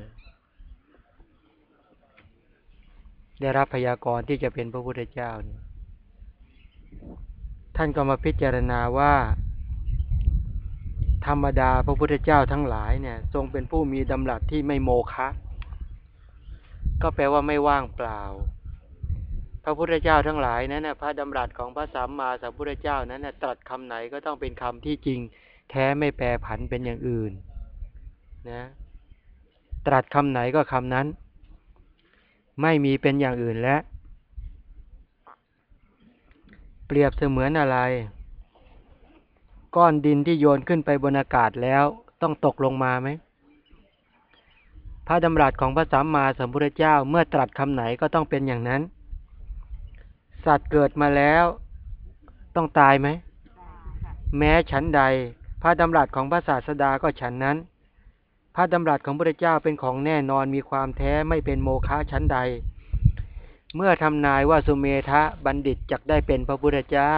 นะได้รับพยากรณ์ที่จะเป็นพระพุทธเจ้านี่ท่านก็มาพิจารณาว่า ธรรมดาพระพุทธเจ้าทั้งหลายเนี่ย ทรงเป็นผู้มีดำรัสที่ไม่โมฆะก็แปลว่าไม่ว่างเปล่า พระพุทธเจ้าทั้งหลายนั้นนะพระดำรัสของพระสัมมาสัมพุทธเจ้านั้นนะตรัสคำไหนก็ต้องเป็นคำที่จริง แท้ไม่แปรผันเป็นอย่างอื่น นะ ตรัสคำไหนก็คำนั้น ไม่มีเป็นอย่างอื่นและ เปรียบเสมือนอะไร ก้อนดินที่โยนขึ้นไปบนอากาศแล้วต้องตกลงมาไหมพระดำรัสของพระสัมมาสัมพุทธเจ้าเมื่อตรัสคำไหนก็ต้องเป็นอย่างนั้น สัตว์เกิดมาแล้วต้องตายไหม แม้ฉันใด พระดำรัสของพระศาสดาก็ฉันนั้น พระดำรัสของพระเจ้าเป็นของแน่นอนมีความแท้ไม่เป็นโมฆะชั้นใด เมื่อทำนายว่าสุเมธะบัณฑิตจักได้เป็นพระพุทธเจ้า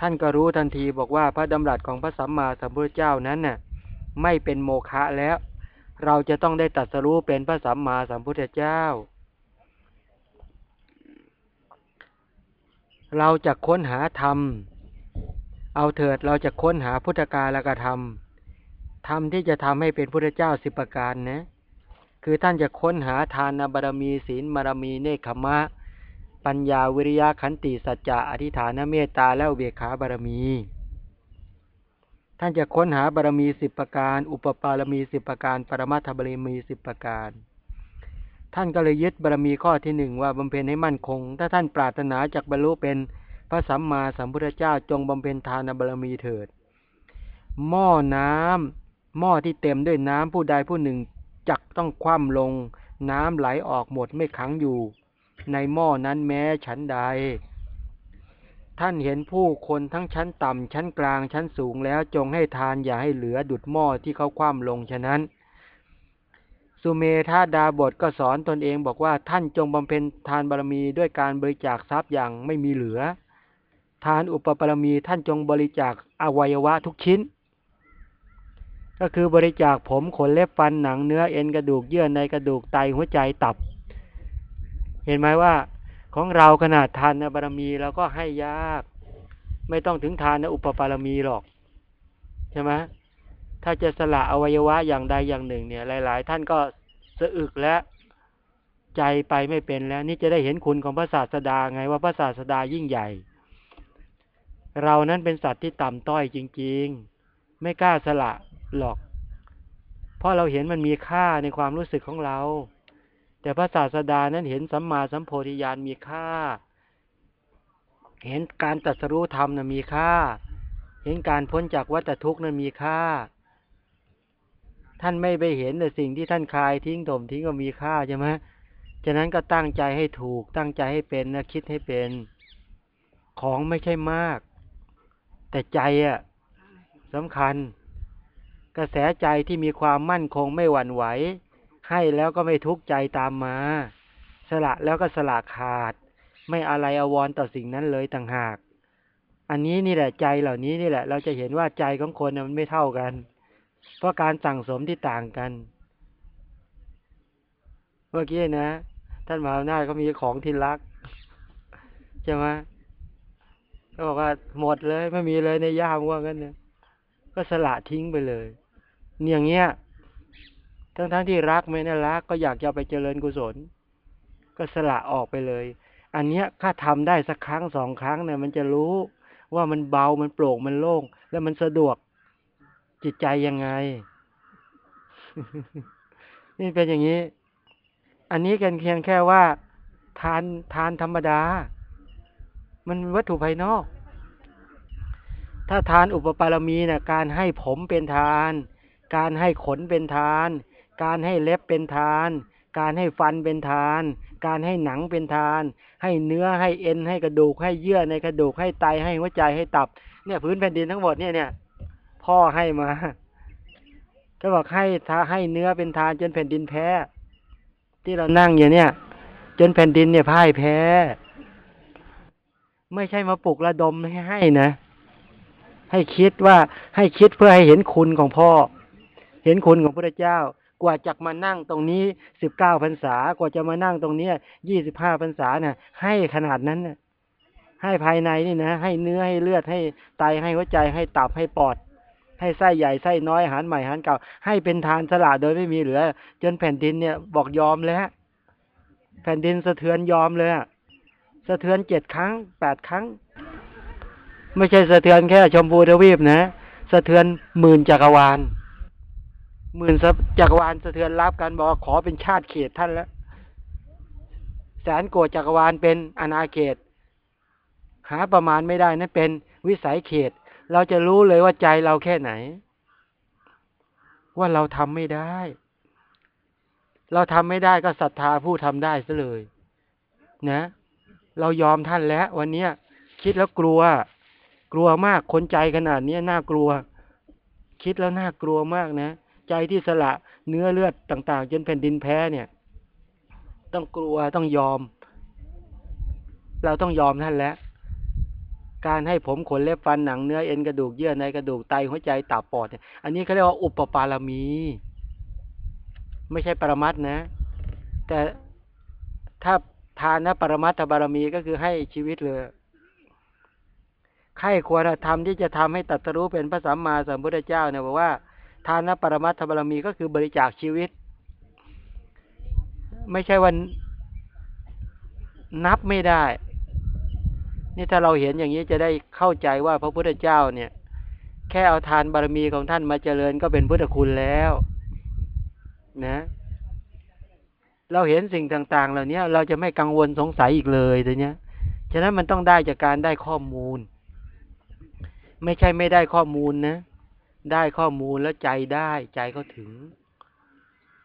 ท่านก็รู้ทันทีบอกว่าพระดำรัสของพระสัมมาสัมพุทธเจ้านั้นน่ะไม่เป็นโมฆะแล้ว เราจะต้องได้ตัดสรู้เป็นพระสัมมาสัมพุทธเจ้า เราจะค้นหาธรรม เอาเถิดเราจะค้นหาพุทธกาลกธรรม ธรรมที่จะทำให้เป็นพุทธเจ้าสิบประการนะคือท่านจะค้นหาทานบารมีศีลบารมีเนคขมะ ปัญญาวิริยะขันติสัจจะอธิฐานเมตตาและอุเบกขาบารมี ท่านจะค้นหาบารมีสิบประการ อุปปารมีสิบประการ ปรมาถบารมีสิบประการ ท่านก็เลยยึดบารมีข้อที่หนึ่งว่าบำเพ็ญให้มั่นคง ถ้าท่านปรารถนาจากบรรลุเป็นพระสัมมาสัมพุทธเจ้าจงบำเพ็ญทานบารมีเถิด หม้อน้ำ หม้อที่เต็มด้วยน้ำผู้ใดผู้หนึ่งจักต้องคว่ำลง น้ำไหลออกหมดไม่ขังอยู่ ในหม้อนั้นแม้ฉันใด ท่านเห็นผู้คนทั้งชั้นต่ำชั้นกลางชั้นสูงแล้วจงให้ทานอย่าให้เหลือดุดหม้อที่เขาคว่ำลงฉะนั้น สุเมธาดาบทก็สอนตนเองบอกว่าท่านจงบำเพ็ญทานบารมีด้วยการบริจาคทรัพย์อย่างไม่มีเหลือ ทานอุปปารมีท่านจงบริจาคอวัยวะทุกชิ้น ก็คือบริจาคผมขนเล็บฟันหนังเนื้อเอ็นกระดูกเยื่อในกระดูกไตหัวใจตับ เห็นไหมว่าของเราขนาดทานบารมีเราก็ให้ยาก ไม่ต้องถึงทานอุปปารมีหรอกใช่ไหมถ้าจะสละอวัยวะอย่างใดอย่างหนึ่ง เนี่ย หลาย ๆ ท่านก็สะอึกและใจไปไม่เป็นแล้ว นี่จะได้เห็นคุณของพระศาสดาไงว่าพระศาสดายิ่งใหญ่ เรานั้นเป็นสัตว์ที่ต่ำต้อยจริง ๆ ไม่กล้าสละ หรอก เพราะเราเห็นมันมีค่าในความรู้สึกของเรา แต่พระศาสดานั้นเห็นสัมมาสัมโพธิญาณมีค่า เห็นการตัดสรู้ธรรมนั้นมีค่า เห็นการพ้นจากวัฏทุกข์นั้นมีค่า ท่านไม่ไปเห็นแต่สิ่งที่ท่านคลายทิ้งถมทิ้งก็มีค่าใช่ไหมฉะนั้นก็ตั้งใจให้ถูก ตั้งใจให้เป็นนะคิดให้เป็น ของไม่ใช่มาก แต่ใจอะสำคัญ กระแสใจที่มีความมั่นคงไม่หวั่นไหว ให้แล้วก็ไม่ทุกข์ใจตามมา สละแล้วก็สละขาด ไม่อะไรอววรต่อสิ่งนั้นเลยต่างหาก อันนี้นี่แหละใจเหล่านี้นี่แหละ เราจะเห็นว่าใจของคนมันไม่เท่ากัน เพราะการสั่งสมที่ต่างกัน เมื่อกี้นะ ท่านมหาอำนาจเขามีของที่รักใช่ไหมเขาบอกว่าหมดเลยไม่มีเลยในย่ามว่างั้นเนี่ยก็สละทิ้งไปเลย เนี่ยอย่างเงี้ย ทั้งๆทที่รักไม่น่ารักก็อยากจะไปเจริญกุศล ก็สละออกไปเลย อันเนี้ยถ้าทำได้สักครั้งสองครั้งเนี่ย มันจะรู้ว่ามันเบา มันโปร่ง มันโล่ง แล้วมันสะดวกจิตใจยังไง นี่เป็นอย่างนี้ อันนี้กันเพียงแค่ว่าทานทานธรรมดา มันวัตถุภายนอก ถ้าทานอุปปารมีนะ่ะ การให้ผมเป็นทาน การให้ขนเป็นทาน การให้เล็บเป็นทาน การให้ฟันเป็นทาน การให้หนังเป็นทาน ให้เนื้อให้เอ็นให้กระดูกให้เยื่อในกระดูกให้ไตให้หัวใจให้ตับ เนี่ยพื้นแผ่นดินทั้งหมดเนี่ยเนี่ยพ่อให้มาก็บอกให้ท้าให้เนื้อเป็นทานจนแผ่นดินแพ้ ที่เรานั่งอย่างเนี้ยจนแผ่นดินเนี่ยพ่ายแพ้ ไม่ใช่มาปลุกระดมให้ให้นะ ให้คิดว่าให้คิดเพื่อให้เห็นคุณของพ่อ เห็นคุณของพระเจ้ากว่าจะมานั่งตรงนี้สิบเก้าพรรษากว่าจะมานั่งตรงนี้ยี่สิบห้าพรรษาน่ะให้ขนาดนั้นน่ะให้ภายในนี่นะ ให้เนื้อให้เลือดให้ไตให้หัวใจให้ตับให้ปอด ให้ไส้ใหญ่ไส้น้อยอาหารใหม่อาหารเก่า ให้เป็นทานสละโดยไม่มีเหลือ จนแผ่นดินเนี่ยบอกยอมแล้ว แผ่นดินสะเทือนยอมเลยสะเทือนเจ็ดครั้งแปดครั้ง ไม่ใช่สะเทือนแค่ชมพูทวีปนะ สะเทือนหมื่นจักรวาล หมื่นจักรวาลสะเทือนรับกันบอกขอเป็นชาติเขตท่านแล้ว แสนโกดจักรวาลเป็นอนาเขต หาประมาณไม่ได้นั่นเป็นวิสัยเขต เราจะรู้เลยว่าใจเราแค่ไหน ว่าเราทำไม่ได้ เราทำไม่ได้ก็ศรัทธาผู้ทำได้ซะเลย นะ เรายอมท่านแล้ว วันเนี้ยคิดแล้วกลัว กลัวมากคนใจขนาดนี้น่ากลัว คิดแล้วน่ากลัวมากนะ ใจที่สละเนื้อเลือดต่างๆจนแผ่นดินแพ้เนี่ย ต้องกลัวต้องยอม เราต้องยอมท่านแล้ว การให้ผมขนเล็บฟันหนังเนื้อเอ็นกระดูกเยื่อในกระดูกไตหัวใจตับปอดเนี่ยอันนี้เขาเรียกว่าอุปปารมี ไม่ใช่ปรมัตนะ แต่ถ้าทานนะปรมัตถบารมีก็คือให้ชีวิตเลยใครควรทำที่จะทำให้ตัตรู้เป็นพระสัมมาสัมพุทธเจ้าเนี่ยบอกว่า ทานปรมัตถบารมีก็คือบริจาคชีวิต ไม่ใช่วันนับไม่ได้ นี่ถ้าเราเห็นอย่างนี้จะได้เข้าใจว่าพระพุทธเจ้าเนี่ย แค่เอาทานบารมีของท่านมาเจริญก็เป็นพุทธคุณแล้ว นะ เราเห็นสิ่งต่าง ๆ เหล่านี้เราจะไม่กังวลสงสัยอีกเลยตัวเนี้ยฉะนั้นมันต้องได้จากการได้ข้อมูล ไม่ใช่ไม่ได้ข้อมูลนะ ได้ข้อมูลแล้วใจได้ใจเขาถึง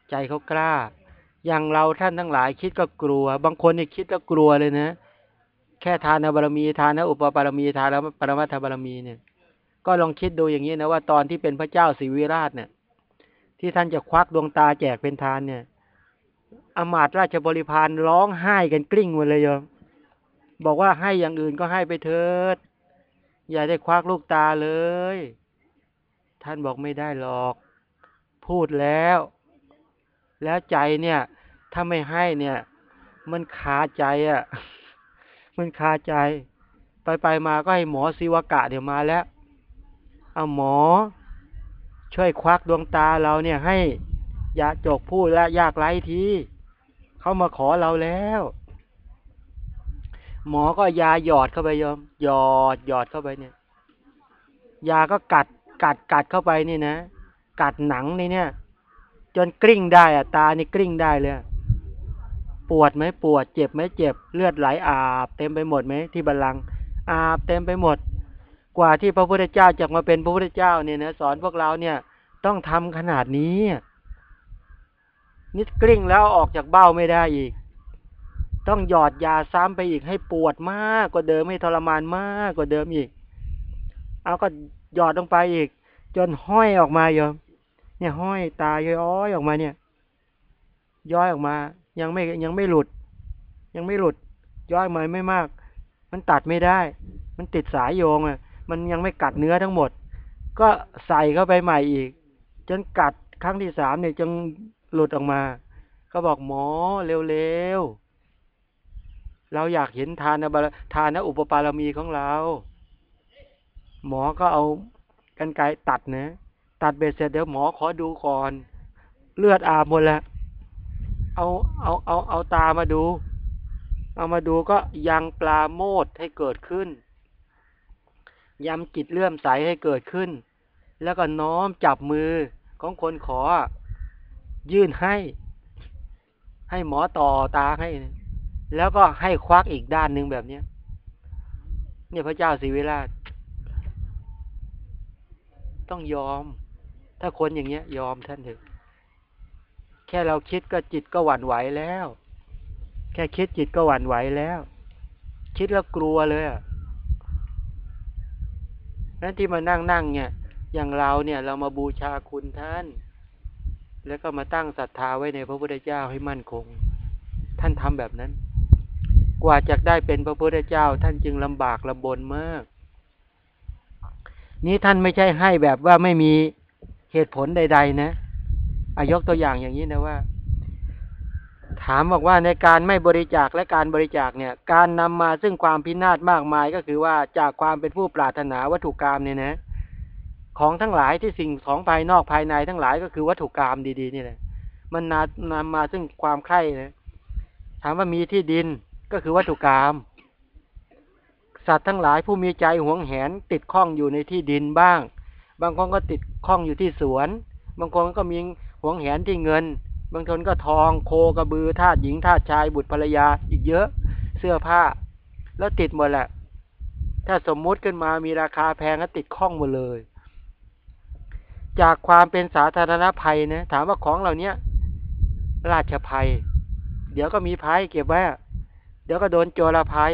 ใจเขากล้า อย่างเราท่านทั้งหลายคิดก็กลัว บางคนนี่คิดก็กลัวเลยนะ แค่ทานบารมีทานอุปบารมีทานแล้วปรมัตถบารมีเนี่ย ก็ลองคิดดูอย่างนี้นะว่าตอนที่เป็นพระเจ้าสิวิราชเนี่ย ที่ท่านจะควักดวงตาแจกเป็นทานเนี่ยอมาตราชบริพารร้องไห้กันกลิ้งหมดเลยโยมบอกว่าให้อย่างอื่นก็ให้ไปเถิด อย่าได้ควักลูกตาเลย ท่านบอกไม่ได้หรอก พูดแล้ว แล้วใจเนี่ย ถ้าไม่ให้เนี่ย มันคาใจอะ่ะ มันคาใจ ไปไปมาก็ให้หมอศิวกะเดี๋ยวมาแล้ว เอาหมอ ช่วยควักดวงตาเราเนี่ยให้ยาจกพูดและยากไรทีเขามาขอเราแล้ว หมอก็ยาหยอดเข้าไปยอมหยอดหยอดเข้าไปเนี่ย ยาก็กัด กัดกัดเข้าไปนี่นะ กัดหนังนี่เนี่ย จนกลิ้งได้อะตานี่กลิ้งได้เลยปวดไหมปวด เจ็บไหมเจ็บ เลือดไหลอาบ เต็มไปหมดไหมที่บัลลังอาบเต็มไปหมด กว่าที่พระพุทธเจ้าจะมาเป็นพระพุทธเจ้าเนี่ยนะสอนพวกเราเนี่ย ต้องทำขนาดนี้นิดกลิ้งแล้วออกจากเบ้าไม่ได้อีก ต้องหยอดยาซ้ำไปอีกให้ปวดมากกว่าเดิมให้ทรมานมากกว่าเดิมอีก เอาก็ หยอดลงไปอีก จนห้อยออกมาโยมเนี่ยห้อยตาย้อยออกมาเนี่ย ย้อยออกมา ยังไม่ยังไม่หลุด ยังไม่หลุด ย้อยมาไม่มาก มันตัดไม่ได้ มันติดสายโยงอะ มันยังไม่กัดเนื้อทั้งหมด ก็ใส่เข้าไปใหม่อีก จนกัดครั้งที่สามเนี่ยจึงหลุดออกมาเขาบอกหมอเร็วๆเราอยากเห็นทานบารทานอุปปารมีของเรา หมอก็เอากันไกตัดนะ ตัดเบ็ดเสร็จเดี๋ยวหมอขอดูก่อน เลือดอาบหมดแล้ว เอาเอาเอาเอาตามาดู เอามาดูก็ยังปลาโมดให้เกิดขึ้นยำจิตเลื่อมใสให้เกิดขึ้น แล้วก็น้อมจับมือของคนขอ ยื่นให้ ให้หมอต่อตาให้ แล้วก็ให้ควักอีกด้านหนึ่งแบบนี้เนี่ยพระเจ้าศิวิราช ต้องยอม ถ้าคนอย่างเงี้ย ยอมท่านเถอะ แค่เราคิดก็จิตก็หวั่นไหวแล้ว แค่คิดจิตก็หวั่นไหวแล้ว คิดแล้วกลัวเลยอะนั่นที่มานั่งนั่งเนี่ย อย่างเราเนี่ย เรามาบูชาคุณท่าน แล้วก็มาตั้งศรัทธาไว้ในพระพุทธเจ้าให้มั่นคง ท่านทำแบบนั้น กว่าจะได้เป็นพระพุทธเจ้า ท่านจึงลำบากลำบนมาก นี้ท่านไม่ใช่ให้แบบว่าไม่มีเหตุผลใด ๆ นะอายกตัวอย่างอย่างนี้นะว่า ถามบอกว่าในการไม่บริจาคและการบริจาคเนี่ย การนำมาซึ่งความพินาศมากมายก็คือว่าจากความเป็นผู้ปรารถนาวัตถุกรรมเนี่ยนะ ของทั้งหลายที่สิ่งของภายนอกภายในทั้งหลายก็คือวัตถุกรรมดี ๆ นี่แหละมันนานำมาซึ่งความใคร่นะถามว่ามีที่ดินก็คือวัตถุกรรม สัตว์ทั้งหลายผู้มีใจหวงแหน ติดข้องอยู่ในที่ดินบ้าง บางคนก็ติดข้องอยู่ที่สวน บางคนก็มีหวงแหนที่เงิน บางคนก็ทองโคกระบือทาสหญิงทาสชายบุตรภรรยาอีกเยอะ เสื้อผ้า แล้วติดหมดแหละ ถ้าสมมุติขึ้นมามีราคาแพงก็ติดข้องหมดเลย จากความเป็นสาธารณภัยนะถามว่าของเหล่านี้ราชภัย เดี๋ยวก็มีภัยเก็บไว้เดี๋ยวก็โดนโจรภัย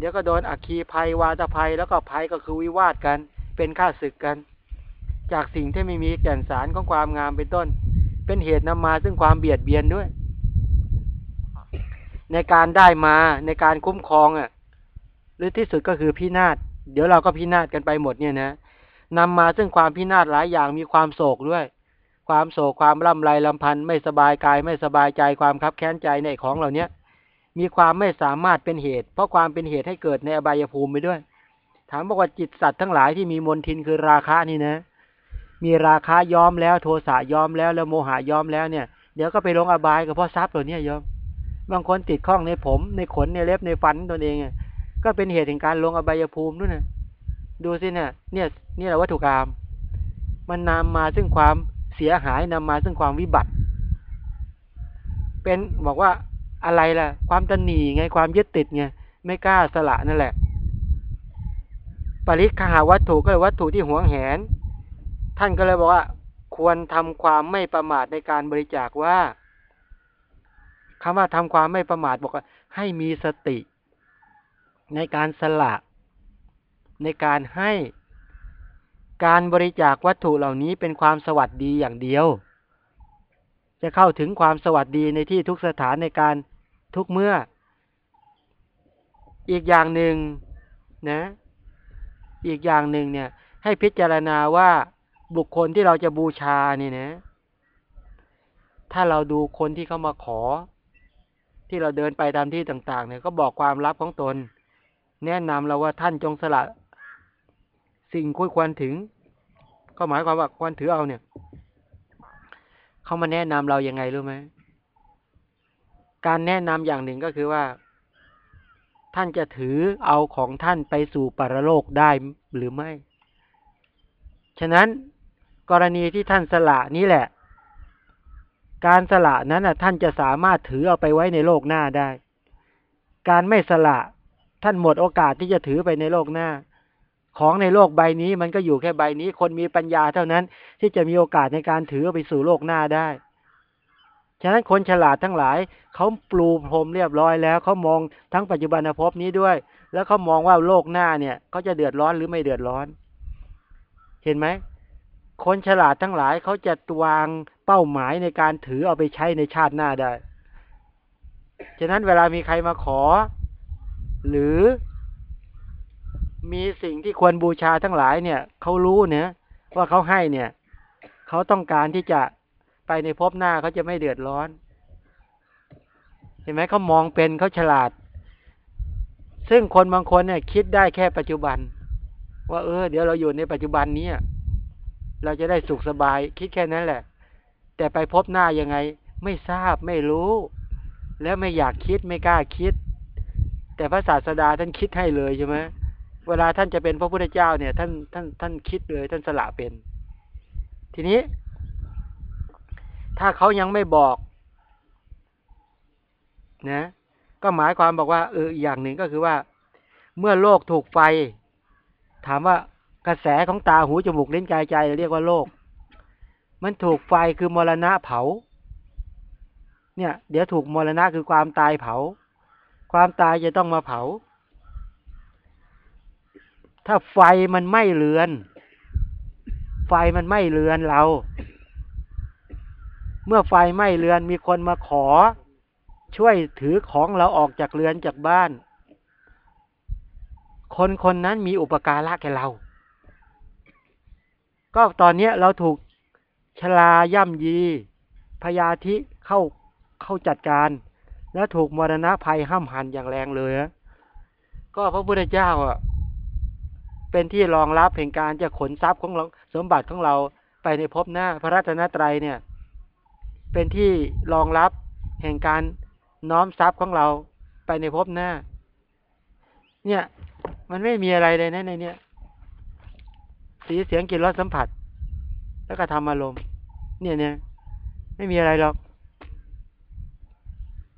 เดี๋ยวก็โดนอัคคีภัยวาตภัยแล้วก็ภัยก็คือวิวาทกัน เป็นข้าศึกกัน จากสิ่งที่ไม่มีแก่นสารของความงามเป็นต้น เป็นเหตุนำมาซึ่งความเบียดเบียนด้วย ในการได้มาในการคุ้มครองอะ หรือที่สุดก็คือพินาศเดี๋ยวเราก็พินาศกันไปหมดเนี่ยนะนำมาซึ่งความพินาศหลายอย่างมีความโศกด้วย ความโศกความร่ำไรลำพันธ์ไม่สบายกายไม่สบายใจความคับแค้นใจในของเหล่านี้ มีความไม่สามารถเป็นเหตุ เพราะความเป็นเหตุให้เกิดในอบายภูมิไปด้วย ถามบอกว่าจิตสัตว์ทั้งหลายที่มีมนทินคือราคะนี่นะ มีราคะยอมแล้วโทสะยอมแล้วแล้วโมหะยอมแล้วเนี่ย เดี๋ยวก็ไปลงอบายกับพ่อทรัพย์ตัวนี้ยอม บางคนติดข้องในผมในขนในเล็บในฟันตนเองก็เป็นเหตุแห่งการลงอบายภูมิด้วยนะดูสิเนี่ยเนี่ยนี่แหละวัตถุกรรมมันนำมาซึ่งความเสียหายนำมาซึ่งความวิบัติ เป็นบอกว่า อะไรล่ะ ความตันหนีไงความยึดติดไงไม่กล้าสละนั่นแหละ ปริคหาวัตถุก็เลยวัตถุที่หวงแหน ท่านก็เลยบอกว่า ควรทำความไม่ประมาทในการบริจาคว่าคำว่าทำความไม่ประมาทบอกว่า ให้มีสติ ในการสละในการให้การบริจาควัตถุเหล่านี้เป็นความสวัสดีอย่างเดียว จะเข้าถึงความสวัสดีในที่ทุกสถานในการทุกเมื่อ อีกอย่างหนึ่งนะ อีกอย่างหนึ่งเนี่ย ให้พิจารณาว่าบุคคลที่เราจะบูชานี่นะ ถ้าเราดูคนที่เขามาขอ ที่เราเดินไปตามที่ต่าง ๆ เนี่ยก็บอกความลับของตน แนะนำเราว่าท่านจงสละสิ่งคุยควรถึง ก็หมายความว่าควรถือเอาเนี่ย เขามาแนะนำเรายังไงรู้ไหมการแนะนำอย่างหนึ่งก็คือว่า ท่านจะถือเอาของท่านไปสู่ปรโลกได้หรือไม่ ฉะนั้นกรณีที่ท่านสละนี้แหละ การสละนั้นท่านจะสามารถถือเอาไปไว้ในโลกหน้าได้ การไม่สละท่านหมดโอกาสที่จะถือไปในโลกหน้า ของในโลกใบนี้มันก็อยู่แค่ใบนี้ คนมีปัญญาเท่านั้น ที่จะมีโอกาสในการถือไปสู่โลกหน้าได้ ฉะนั้นคนฉลาดทั้งหลาย เขาปลูพรมเรียบร้อยแล้วเขามองทั้งปัจจุบันภพนี้ด้วย แล้วเขามองว่าโลกหน้าเนี่ยเขาจะเดือดร้อนหรือไม่เดือดร้อน เห็นไหมคนฉลาดทั้งหลายเขาจะวางเป้าหมายในการถือเอาไปใช้ในชาติหน้าได้ ฉะนั้นเวลามีใครมาขอ หรือ มีสิ่งที่ควรบูชาทั้งหลายเนี่ยเขารู้เนี่ยว่าเขาให้เนี่ยเขาต้องการที่จะไปในภพหน้าเขาจะไม่เดือดร้อน เห็นไหมเขามองเป็นเขาฉลาด ซึ่งคนบางคนเนี่ย คิดได้แค่ปัจจุบัน ว่าเออ เดี๋ยวเราอยู่ในปัจจุบันนี้เราจะได้สุขสบาย คิดแค่นั้นแหละ แต่ไปพบหน้ายังไง ไม่ทราบไม่รู้ แล้วไม่อยากคิดไม่กล้าคิด แต่พระศาสดาท่านคิดให้เลยใช่ไหม เวลาท่านจะเป็นพระพุทธเจ้าเนี่ย ท่านท่านท่านคิดเลยท่านสละเป็น ทีนี้ ถ้าเขายังไม่บอก นะ ก็หมายความบอกว่าเอออย่างหนึ่งก็คือว่า เมื่อโลกถูกไฟ ถามว่ากระแสของตาหูจมูกลิ้นกายใจเรียกว่าโลก มันถูกไฟคือมรณะเผา เนี่ย เดี๋ยวถูกมรณะคือความตายเผา ความตายจะต้องมาเผา ถ้าไฟมันไม่เลือน ไฟมันไม่เลือนเรา เมื่อไฟไม้เรือนมีคนมาขอ ช่วยถือของเราออกจากเรือนจากบ้าน คนคนนั้นมีอุปการะแก่เรา ก็ตอนนี้เราถูกชลาย่ำยีพยาธิเข้าเข้าจัดการ แล้วถูกมรณะภัยห้ามหันอย่างแรงเลยนะก็พระพุทธเจ้าอะ เป็นที่รองรับแห่งการจะขนทรัพย์ของเราสมบัติของเราไปในภพหน้า พระรัตนตรัยเนี่ย เป็นที่รองรับแห่งการน้อมทรัพย์ของเราไปในภพหน้า เนี่ย มันไม่มีอะไรเลยนะในเนี้ยสีเสียงกลิ่นรสสัมผัส แล้วก็ทำอารมณ์เนี่ยเนี่ยไม่มีอะไรหรอก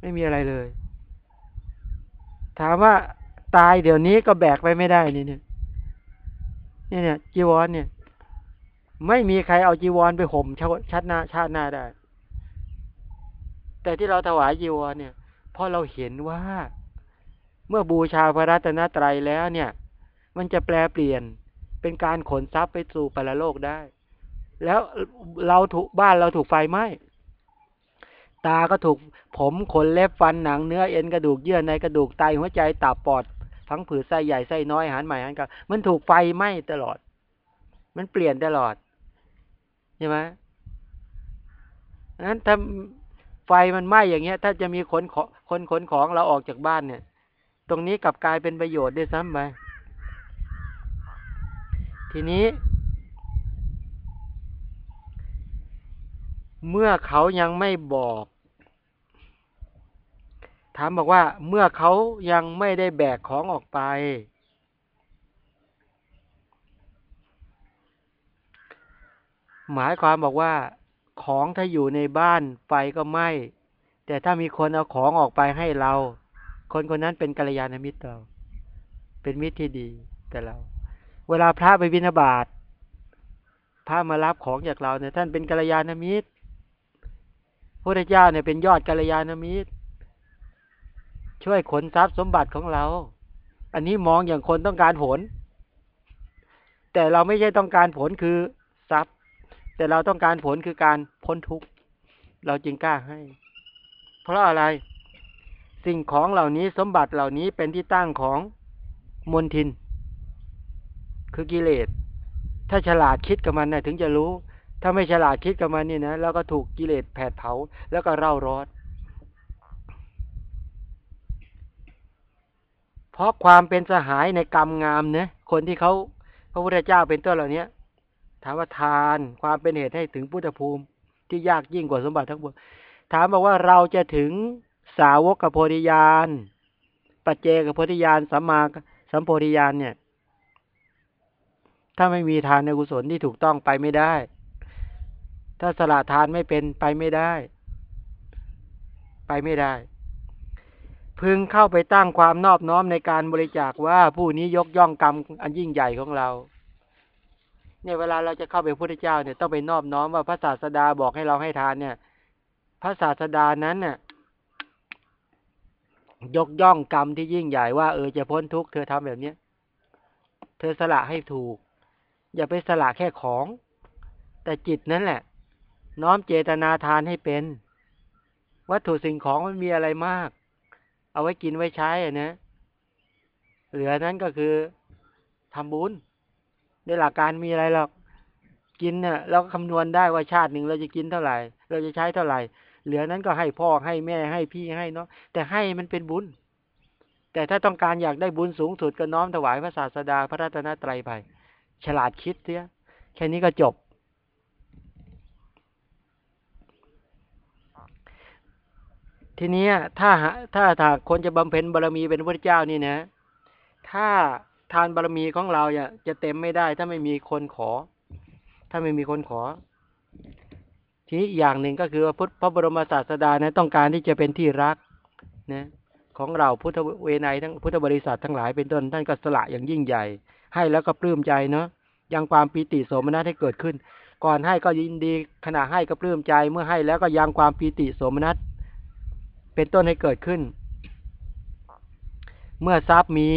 ไม่มีอะไรเลย ถามว่าตายเดี๋ยวนี้ก็แบกไปไม่ได้นี่เนี่ย เนี่ยเนี่ยจีวรเนี่ย ไม่มีใครเอาจีวรไปห่มชัดหน้าชาติหน้าได้ แต่ที่เราถวายจีวรเนี่ยเพราะเราเห็นว่า เมื่อบูชาพระรัตนตรัยแล้วเนี่ย มันจะแปลเปลี่ยนเป็นการขนทรัพย์ไปสู่ปรโลกได้ แล้วเราถูกบ้านเราถูกไฟไหม้ตาก็ถูกผมขนเล็บฟันหนังเนื้อเอ็นกระดูกเยื่อในกระดูกไตหัวใจตับปอด พังผืดไส้ใหญ่ไส้น้อยอาหารใหม่อาหารเก่ามันถูกไฟไหม้ตลอด มันเปลี่ยนตลอดใช่ไหมนั้นถ้าไฟมันไหม้อย่างเงี้ย ถ้าจะมีขนขคนขนของเราออกจากบ้านเนี่ย ตรงนี้กลับกลายเป็นประโยชน์ด้วยซ้ำไปทีนี้เมื่อเขายังไม่บอก ถามบอกว่าเมื่อเขายังไม่ได้แบกของออกไป หมายความบอกว่า ของถ้าอยู่ในบ้านไฟก็ไหม้แต่ถ้ามีคนเอาของออกไปให้เรา คนคนนั้นเป็นกัลยาณมิตรเรา เป็นมิตรที่ดีแต่เรา เวลาพระไปบิณฑบาตพระมารับของจากเราเนี่ยท่านเป็นกัลยาณมิตรพระเจ้าเนี่ยเป็นยอดกัลยาณมิตร ช่วยขนทรัพย์สมบัติของเรา อันนี้มองอย่างคนต้องการผล แต่เราไม่ใช่ต้องการผลคือทรัพย์ แต่เราต้องการผลคือการพ้นทุกข์ เราจึงกล้าให้ เพราะอะไร สิ่งของเหล่านี้สมบัติเหล่านี้เป็นที่ตั้งของมนทิน คือกิเลส ถ้าฉลาดคิดกับมันนะถึงจะรู้ ถ้าไม่ฉลาดคิดกับมันนี่นะ แล้วก็ถูกกิเลสแผดเผา แล้วก็เร่าร้อนเพ ราะความเป็นสหายในกรรมงามเนะคนที่เขาพระพุทธเจ้าเป็นต้นเหล่านี้ถามว่าทานความเป็นเหตุให้ถึงพุทธภูมิที่ยากยิ่งกว่าสมบัติทั้งปวงถามบอกว่าเราจะถึงสาวกกับโพธิญาณปัจเจกับโพธิญาณสัมมาสัมโพธิญาณเนี่ย ถ้าไม่มีทานในกุศลที่ถูกต้องไปไม่ได้ ถ้าสละทานไม่เป็นไปไม่ได้ ไปไม่ได้ พึงเข้าไปตั้งความนอบน้อมในการบริจาคว่าผู้นี้ยกย่องกรรมอันยิ่งใหญ่ของเรา เนี่ยเวลาเราจะเข้าไปพระพุทธเจ้าเนี่ยต้องไปนอบน้อมว่าพระศาสดาบอกให้เราให้ทานเนี่ย พระศาสดานั้นเนี่ยยกย่องกรรมที่ยิ่งใหญ่ว่าเออจะพ้นทุกข์เธอทำแบบเนี้ยเธอสละให้ถูก อย่าไปสละแค่ของ แต่จิตนั้นแหละ น้อมเจตนาทานให้เป็น วัตถุสิ่งของมันมีอะไรมาก เอาไว้กินไว้ใช้อะนะ เหลือนั้นก็คือทำบุญในหลักการมีอะไรหรอก กินเนี่ยเราก็คำนวณได้ว่าชาติหนึ่งเราจะกินเท่าไหร่ เราจะใช้เท่าไหร่ เหลือนั้นก็ให้พ่อให้แม่ให้พี่ให้เนาะแต่ให้มันเป็นบุญ แต่ถ้าต้องการอยากได้บุญสูงสุดก็น้อมถวายพระศาสดาพระรัตนตรัยไปฉลาดคิดเสียแค่นี้ก็จบ ทีนี้ถ้าถ้าถ้าคนจะบำเพ็ญบารมีเป็นพระเจ้านี่นะ ถ้าทานบารมีของเราเนี่ยจะเต็มไม่ได้ ถ้าไม่มีคนขอ ถ้าไม่มีคนขอ ทีนี้อย่างหนึ่งก็คือว่าพุทธพระบรมศาสดานะต้องการที่จะเป็นที่รักนะของเราพุทธเวไนทั้งพุทธบริษัททั้งหลายเป็นต้นท่านก็สละอย่างยิ่งใหญ่ ให้แล้วก็ปลื้มใจเนาะยังความปีติโสมนัสให้เกิดขึ้น ก่อนให้ก็ยินดีขณะให้ก็ปลื้มใจเมื่อให้แล้วก็ยังความปีติโสมนัส เป็นต้นให้เกิดขึ้น เมื่อทรัพย์มี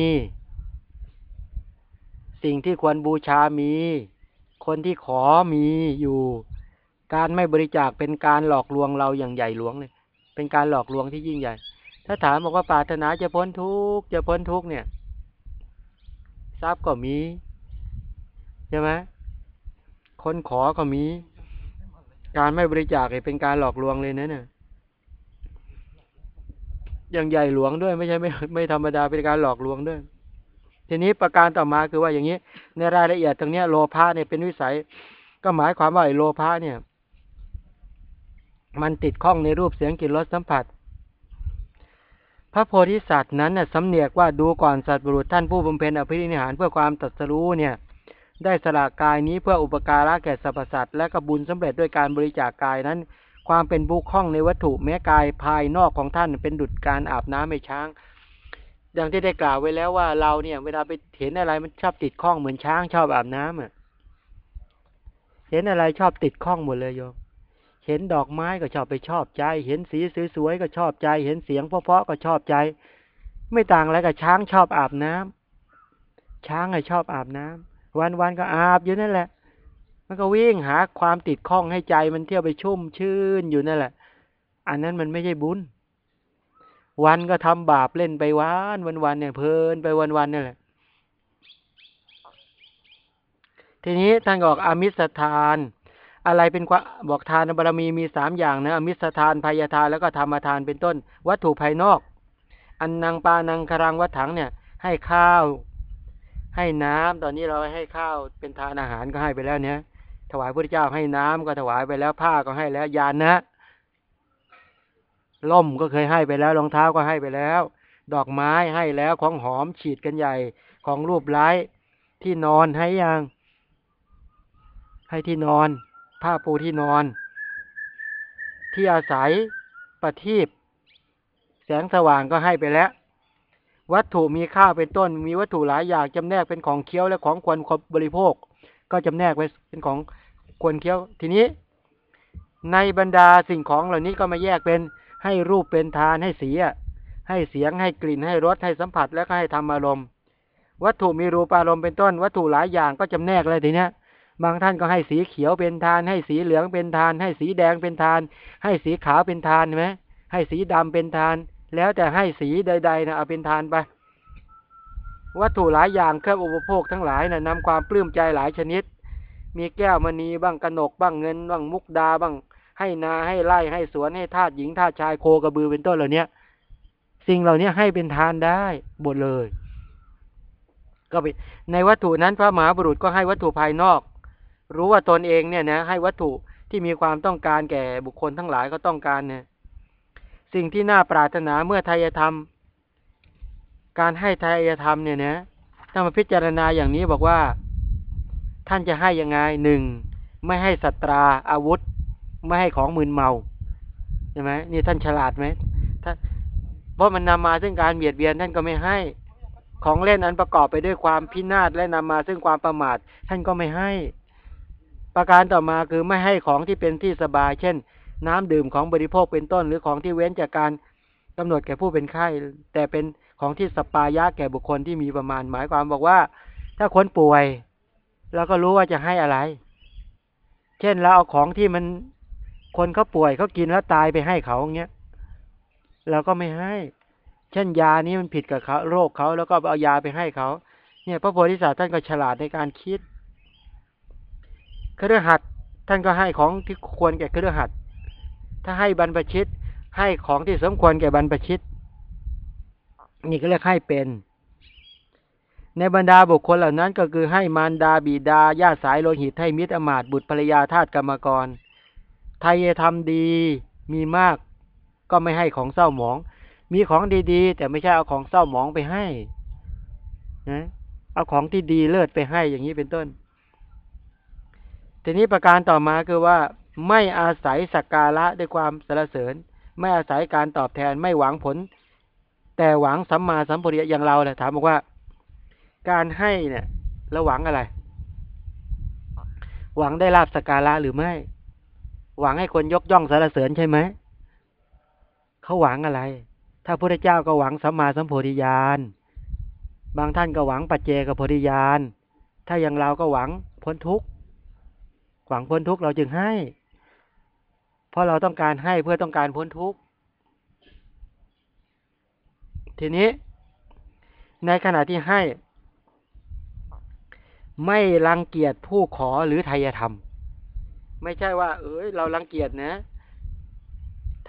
สิ่งที่ควรบูชามี คนที่ขอมีอยู่ การไม่บริจาคเป็นการหลอกลวงเราอย่างใหญ่หลวงเลย เป็นการหลอกลวงที่ยิ่งใหญ่ ถ้าถามบอกว่าปรารถนาจะพ้นทุกข์จะพ้นทุกข์เนี่ย ทรัพย์ก็มีใช่ไหมคนขอก็มี การไม่บริจาคเป็นการหลอกลวงเลยนะเนี่ย อย่างใหญ่หลวงด้วย ไม่ใช่ไม่ไม่ธรรมดาเป็นการหลอกลวงด้วย ทีนี้ประการต่อมาคือว่าอย่างนี้ ในรายละเอียดตรงนี้โลภะเนี่ยเป็นวิสัย ก็หมายความว่าไอ้โลภะเนี่ย มันติดข้องในรูปเสียงกลิ่นรสสัมผัส พระโพธิสัตว์นั้นน่ะสำเนียกว่าดูก่อนสัตว์บุรุษท่านผู้บำเพ็ญอภินิหารเพื่อความตัดสรู้เนี่ยได้สละกายนี้เพื่ออุปการะแก่สรรพสัตว์และกบุญสำเร็จด้วยการบริจาคกายนั้น ความเป็นบุคข้องในวัตถุแม้กายภายนอกของท่านเป็นดุจการอาบน้ำให้ช้าง อย่างที่ได้กล่าวไว้แล้วว่าเราเนี่ย เวลาไปเห็นอะไรมันชอบติดข้องเหมือนช้างชอบอาบน้ำอะ เห็นอะไรชอบติดข้องหมดเลยโยม เห็นดอกไม้ก็ชอบไปชอบใจ เห็นสีสวยๆก็ชอบใจ เห็นเสียงเพราะๆก็ชอบใจ ไม่ต่างอะไรกับช้างชอบอาบน้ำช้างไงชอบอาบน้ำวันๆก็อาบอยู่นั่นแหละ มันก็วิ่งหาความติดข้องให้ใจมันเที่ยวไปชุ่มชื่นอยู่นั่นแหละ อันนั้นมันไม่ใช่บุญ วันก็ทำบาปเล่นไปวันวันวันเนี่ยเพลินไปวันวันนี่แหละ ทีนี้ท่านบอกอมิสทาน อะไรเป็นบอกทานบารมีมีสามอย่างนะอมิสทานพยาทานแล้วก็ธรรมทานเป็นต้น วัตถุภายนอก อันนางปานังครังวัถังเนี่ย ให้ข้าว ให้น้ำตอนนี้เราให้ข้าวเป็นทานอาหารก็ให้ไปแล้วเนี่ย ถวายพระเจ้าให้น้ำก็ถวายไปแล้วผ้าก็ให้แล้วยานนะล่มก็เคยให้ไปแล้วรองเท้าก็ให้ไปแล้ว ดอกไม้ให้แล้วของหอมฉีดกันใหญ่ของรูปไร้ที่นอนให้ยังให้ที่นอน ผ้าปูที่นอน ที่อาศัยประทีปแสงสว่างก็ให้ไปแล้ว วัตถุมีค่าเป็นต้น มีวัตถุหลายอย่างจำแนกเป็นของเคี้ยวและของควรบริโภค ก็จำแนกไว้เป็นของ ควรเคี้ยว ทีนี้ ในบรรดาสิ่งของเหล่านี้ก็มาแยกเป็นให้รูปเป็นทานให้สีให้เสียงให้กลิ่นให้รสให้สัมผัสแล้วก็ให้ธรรมอารมณ์วัตถุมีรูปอารมณ์เป็นต้น วัตถุหลายอย่างก็จำแนกเลยทีเนี้ยบางท่านก็ให้สีเขียวเป็นทาน ให้สีเหลืองเป็นทาน ให้สีแดงเป็นทาน ให้สีขาวเป็นทานไหมให้สีดำเป็นทาน แล้วแต่ให้สีใดๆนะเอาเป็นทานไปวัตถุหลายอย่างเครื่องอุปโภคทั้งหลายนะนำความปลื้มใจหลายชนิด มีแก้วมณีบ้างกระหนกบ้างเงินบ้างมุกดาบ้าง ให้นาให้ไร่ให้สวนให้ทาสหญิงทาสชายโคกระบือเป็นต้นเหล่านี้สิ่งเหล่านี้ให้เป็นทานได้หมดเลย ก็ไปในวัตถุนั้นพระมหาบุรุษก็ให้วัตถุภายนอก รู้ว่าตนเองเนี่ยนะให้วัตถุที่มีความต้องการแก่บุคคลทั้งหลายก็ต้องการเนี่ยสิ่งที่น่าปรารถนาเมื่อไทยธรรม การให้ทายธรรมเนี่ยนะถ้ามาพิจารณาอย่างนี้บอกว่า ท่านจะให้ยังไงหนึ่งไม่ให้สัตราอาวุธ ไม่ให้ของมึนเมาใช่ไหมนี่ท่านฉลาดไหมถ้าเพราะมันนำมาซึ่งการเบียดเบียนท่านก็ไม่ให้ ของเล่นอันประกอบไปด้วยความพินาศและนำมาซึ่งความประมาท ท่านก็ไม่ให้ ประการต่อมาคือไม่ให้ของที่เป็นที่สบาย เช่น น้ำดื่มของบริโภคเป็นต้น หรือของที่เว้นจากการกำหนดแก่ผู้เป็นไข้แต่เป็นของที่สปายะแก่บุคคลที่มีประมาณหมายความบอกว่า ถ้าคนป่วย เราก็รู้ว่าจะให้อะไร เช่นเราเอาของที่มันคนเขาป่วยเขากินแล้วตายไปให้เขาอย่างเงี้ยเราก็ไม่ให้ เช่นยานี้มันผิดกับเขาโรคเขาแล้วก็เอายาไปให้เขาเนี่ยพระโพธิสัตว์ท่านก็ฉลาดในการคิดเครือหัดท่านก็ให้ของที่ควรแก่เครือหัดถ้าให้บรรพชิต ให้ของที่สมควรแก่บรรพชิต นี่ก็เรียกให้เป็น ในบรรดาบุคคลเหล่านั้นก็คือให้มารดาบิดาญาติสายโลหิตให้มิตรอมาตบุตรภรรยาทาสกรรมกร ไทยทำดีมีมาก ก็ไม่ให้ของเศร้าหมอง มีของดีๆ แต่ไม่ใช่เอาของเศร้าหมองไปให้นะเอาของที่ดีเลิศไปให้อย่างนี้เป็นต้น ทีนี้ประการต่อมาคือว่า ไม่อาศัยสักการะด้วยความสรรเสริญ ไม่อาศัยการตอบแทนไม่หวังผล แต่หวังสัมมาสัมปริยอย่างเราแหละถามบอกว่า การให้เนี่ยเราหวังอะไร หวังได้ลาบสการะหรือไม่ หวังให้คนยกย่องสรรเสริญใช่ไหมเขาหวังอะไร ถ้าพระเจ้าก็หวังสัมมาสัมโพธิญาณบางท่านก็หวังปัจเจกโพธิญาณถ้าอย่างเราก็หวังพ้นทุกข์หวังพ้นทุกข์เราจึงให้ เพราะเราต้องการให้เพื่อต้องการพ้นทุกข์ทีนี้ ในขณะที่ให้ ไม่รังเกียจผู้ขอหรือไทยธรรม ไม่ใช่ว่า เอ้ยเรารังเกียจนะ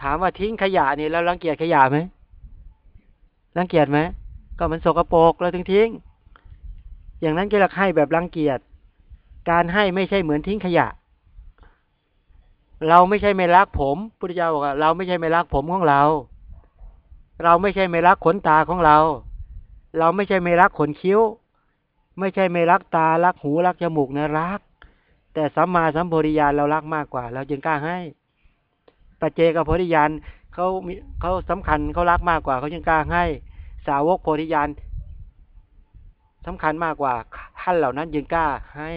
ถามว่าทิ้งขยะนี่เรารังเกียจขยะไหมรังเกียจไหมก็มันสกรปรกเราถึงทิ้ง อย่างนั้นก็เรียกให้แบบรังเกียจ การให้ไม่ใช่เหมือนทิ้งขยะ เราไม่ใช่ไม่รักผมพุทธเจ้าบอกว่าเราไม่ใช่ไม่รักผมของเรา เราไม่ใช่ไม่รักขนตาของเรา เราไม่ใช่ไม่รักขนคิ้ว ไม่ใช่ไม่รักตารักหูรักจมูกนะรัก แต่สัมมาสัมโพธิญาณเรารักมากกว่า เราจึงกล้าให้ปัจเจกโพธิญาณเขามีเขาสำคัญเขารักมากกว่าเขาจึงกล้าให้ สาวกโพธิญาณสำคัญมากกว่าท่านเหล่านั้นจึงกล้าให้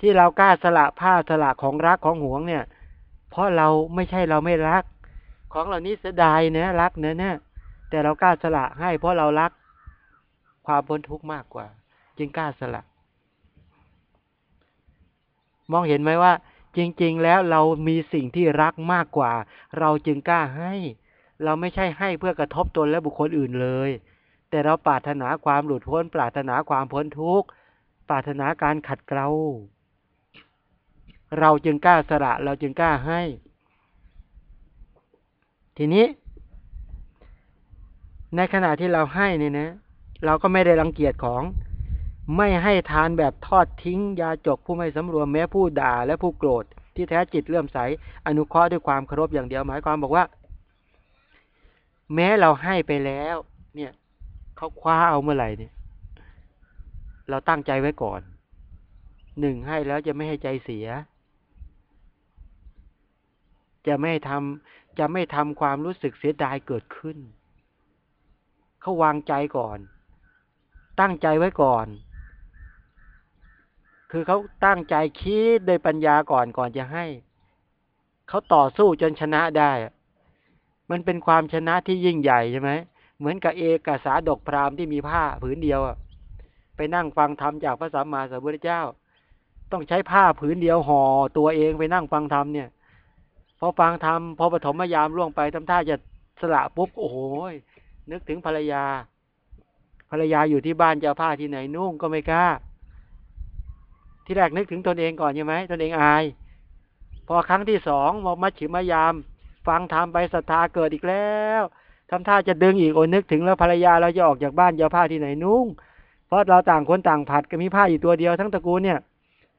ที่เรากล้าสละผ้าสละของรักของหวงเนี่ย เพราะเราไม่ใช่เราไม่รัก ของเหล่านี้เสียดายเนะรักเนะเนี่ยแต่เรากล้าสละให้ เพราะเรารัก ความพ้นทุกข์มากกว่า จึงกล้าสละ มองเห็นไหมว่า จริง ๆ แล้วเรามีสิ่งที่รักมากกว่า เราจึงกล้าให้ เราไม่ใช่ให้เพื่อกระทบตนและบุคคลอื่นเลย แต่เราปรารถนาความหลุดพ้น ปรารถนาความพ้นทุกข์ปรารถนาการขัดเกลาเราจึงกล้าสละ เราจึงกล้าให้ ทีนี้ ในขณะที่เราให้เนี่ยนะ เราก็ไม่ได้รังเกียจของ ไม่ให้ทานแบบทอดทิ้ง ยาจกผู้ไม่สำรวมแม้ผู้ด่าและผู้โกรธ ที่แท้จิตเลื่อมใส อนุเคราะห์ด้วยความเคารพอย่างเดียวหมายความบอกว่า แม้เราให้ไปแล้ว เนี่ยเขาคว้าเอาเมื่อไหร่เนี่ย เราตั้งใจไว้ก่อนหนึ่งให้แล้วจะไม่ให้ใจเสีย จะไม่ทำจะไม่ทำความรู้สึกเสียดายเกิดขึ้น เขาวางใจก่อน ตั้งใจไว้ก่อน คือเขาตั้งใจคิดโดยปัญญาก่อนก่อนจะให้ เขาต่อสู้จนชนะได้ มันเป็นความชนะที่ยิ่งใหญ่ใช่ไหม เหมือนกับเอกสาดกพราหมณ์ที่มีผ้าผืนเดียวไปนั่งฟังธรรมจากพระสัมมาสัมพุทธเจ้า ต้องใช้ผ้าผืนเดียวห่อตัวเองไปนั่งฟังธรรมเนี่ย พอฟังธรรมพอปฐมยามล่วงไปทำท่าจะสละปุ๊บโอ้โหนึกถึงภรรยา ภรรยาอยู่ที่บ้านจะผ้าที่ไหนนุ่งก็ไม่กล้า ที่แรกนึกถึงตนเองก่อนใช่ไหมตนเองอาย พอครั้งที่สองมามัชฉิมยาม ฟังธรรมไปศรัทธาเกิดอีกแล้วทำท่าจะดึงอีกโอนึกถึงแล้วภรรยาเราจะออกจากบ้านจะผ้าที่ไหนนุ่ง เพราะเราต่างคนต่างผัดก็มีผ้าอยู่ตัวเดียวทั้งตระกูลเนี่ย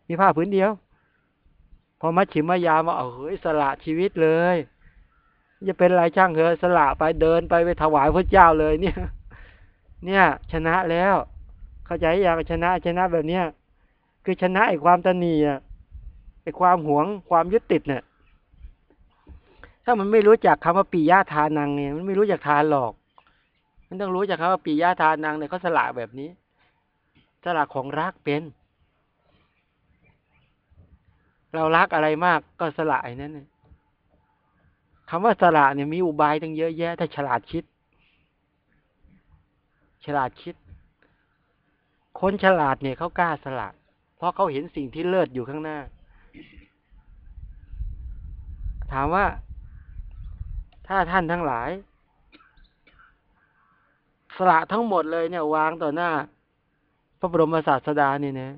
มีผ้าผืนเดียว พอมัชฉิมยามาเอาเฮ้ยสละชีวิตเลย จะเป็นอะไรช่างเถอะสละไปเดินไปไปถวายพระเจ้าเลยเนี่ย เนี่ย ชนะแล้ว เข้าใจอยากชนะชนะแบบเนี้ยคือชนะไอ้ความตนีอะไอ้ความหวงความยึดติดเนี่ย ถ้ามันไม่รู้จักคำว่าปียาทานังเนี่ยมันไม่รู้จักทานหรอก มันต้องรู้จักคำว่าปียาทานังเนี่ยเขาสละแบบนี้ สละของรักเป็น เรารักอะไรมากก็สละไอ้นั้นเนี่ยคำว่าสละเนี่ยมีอุบายตั้งเยอะแยะ ถ้าฉลาดคิด ฉลาดคิด คนฉลาดเนี่ยเขากล้าสละเพราะเขาเห็นสิ่งที่เลิศอยู่ข้างหน้า ถามว่า ถ้าท่านทั้งหลาย สละทั้งหมดเลยเนี่ยวางต่อหน้า พระบรมศาสดาเนี่ยนะ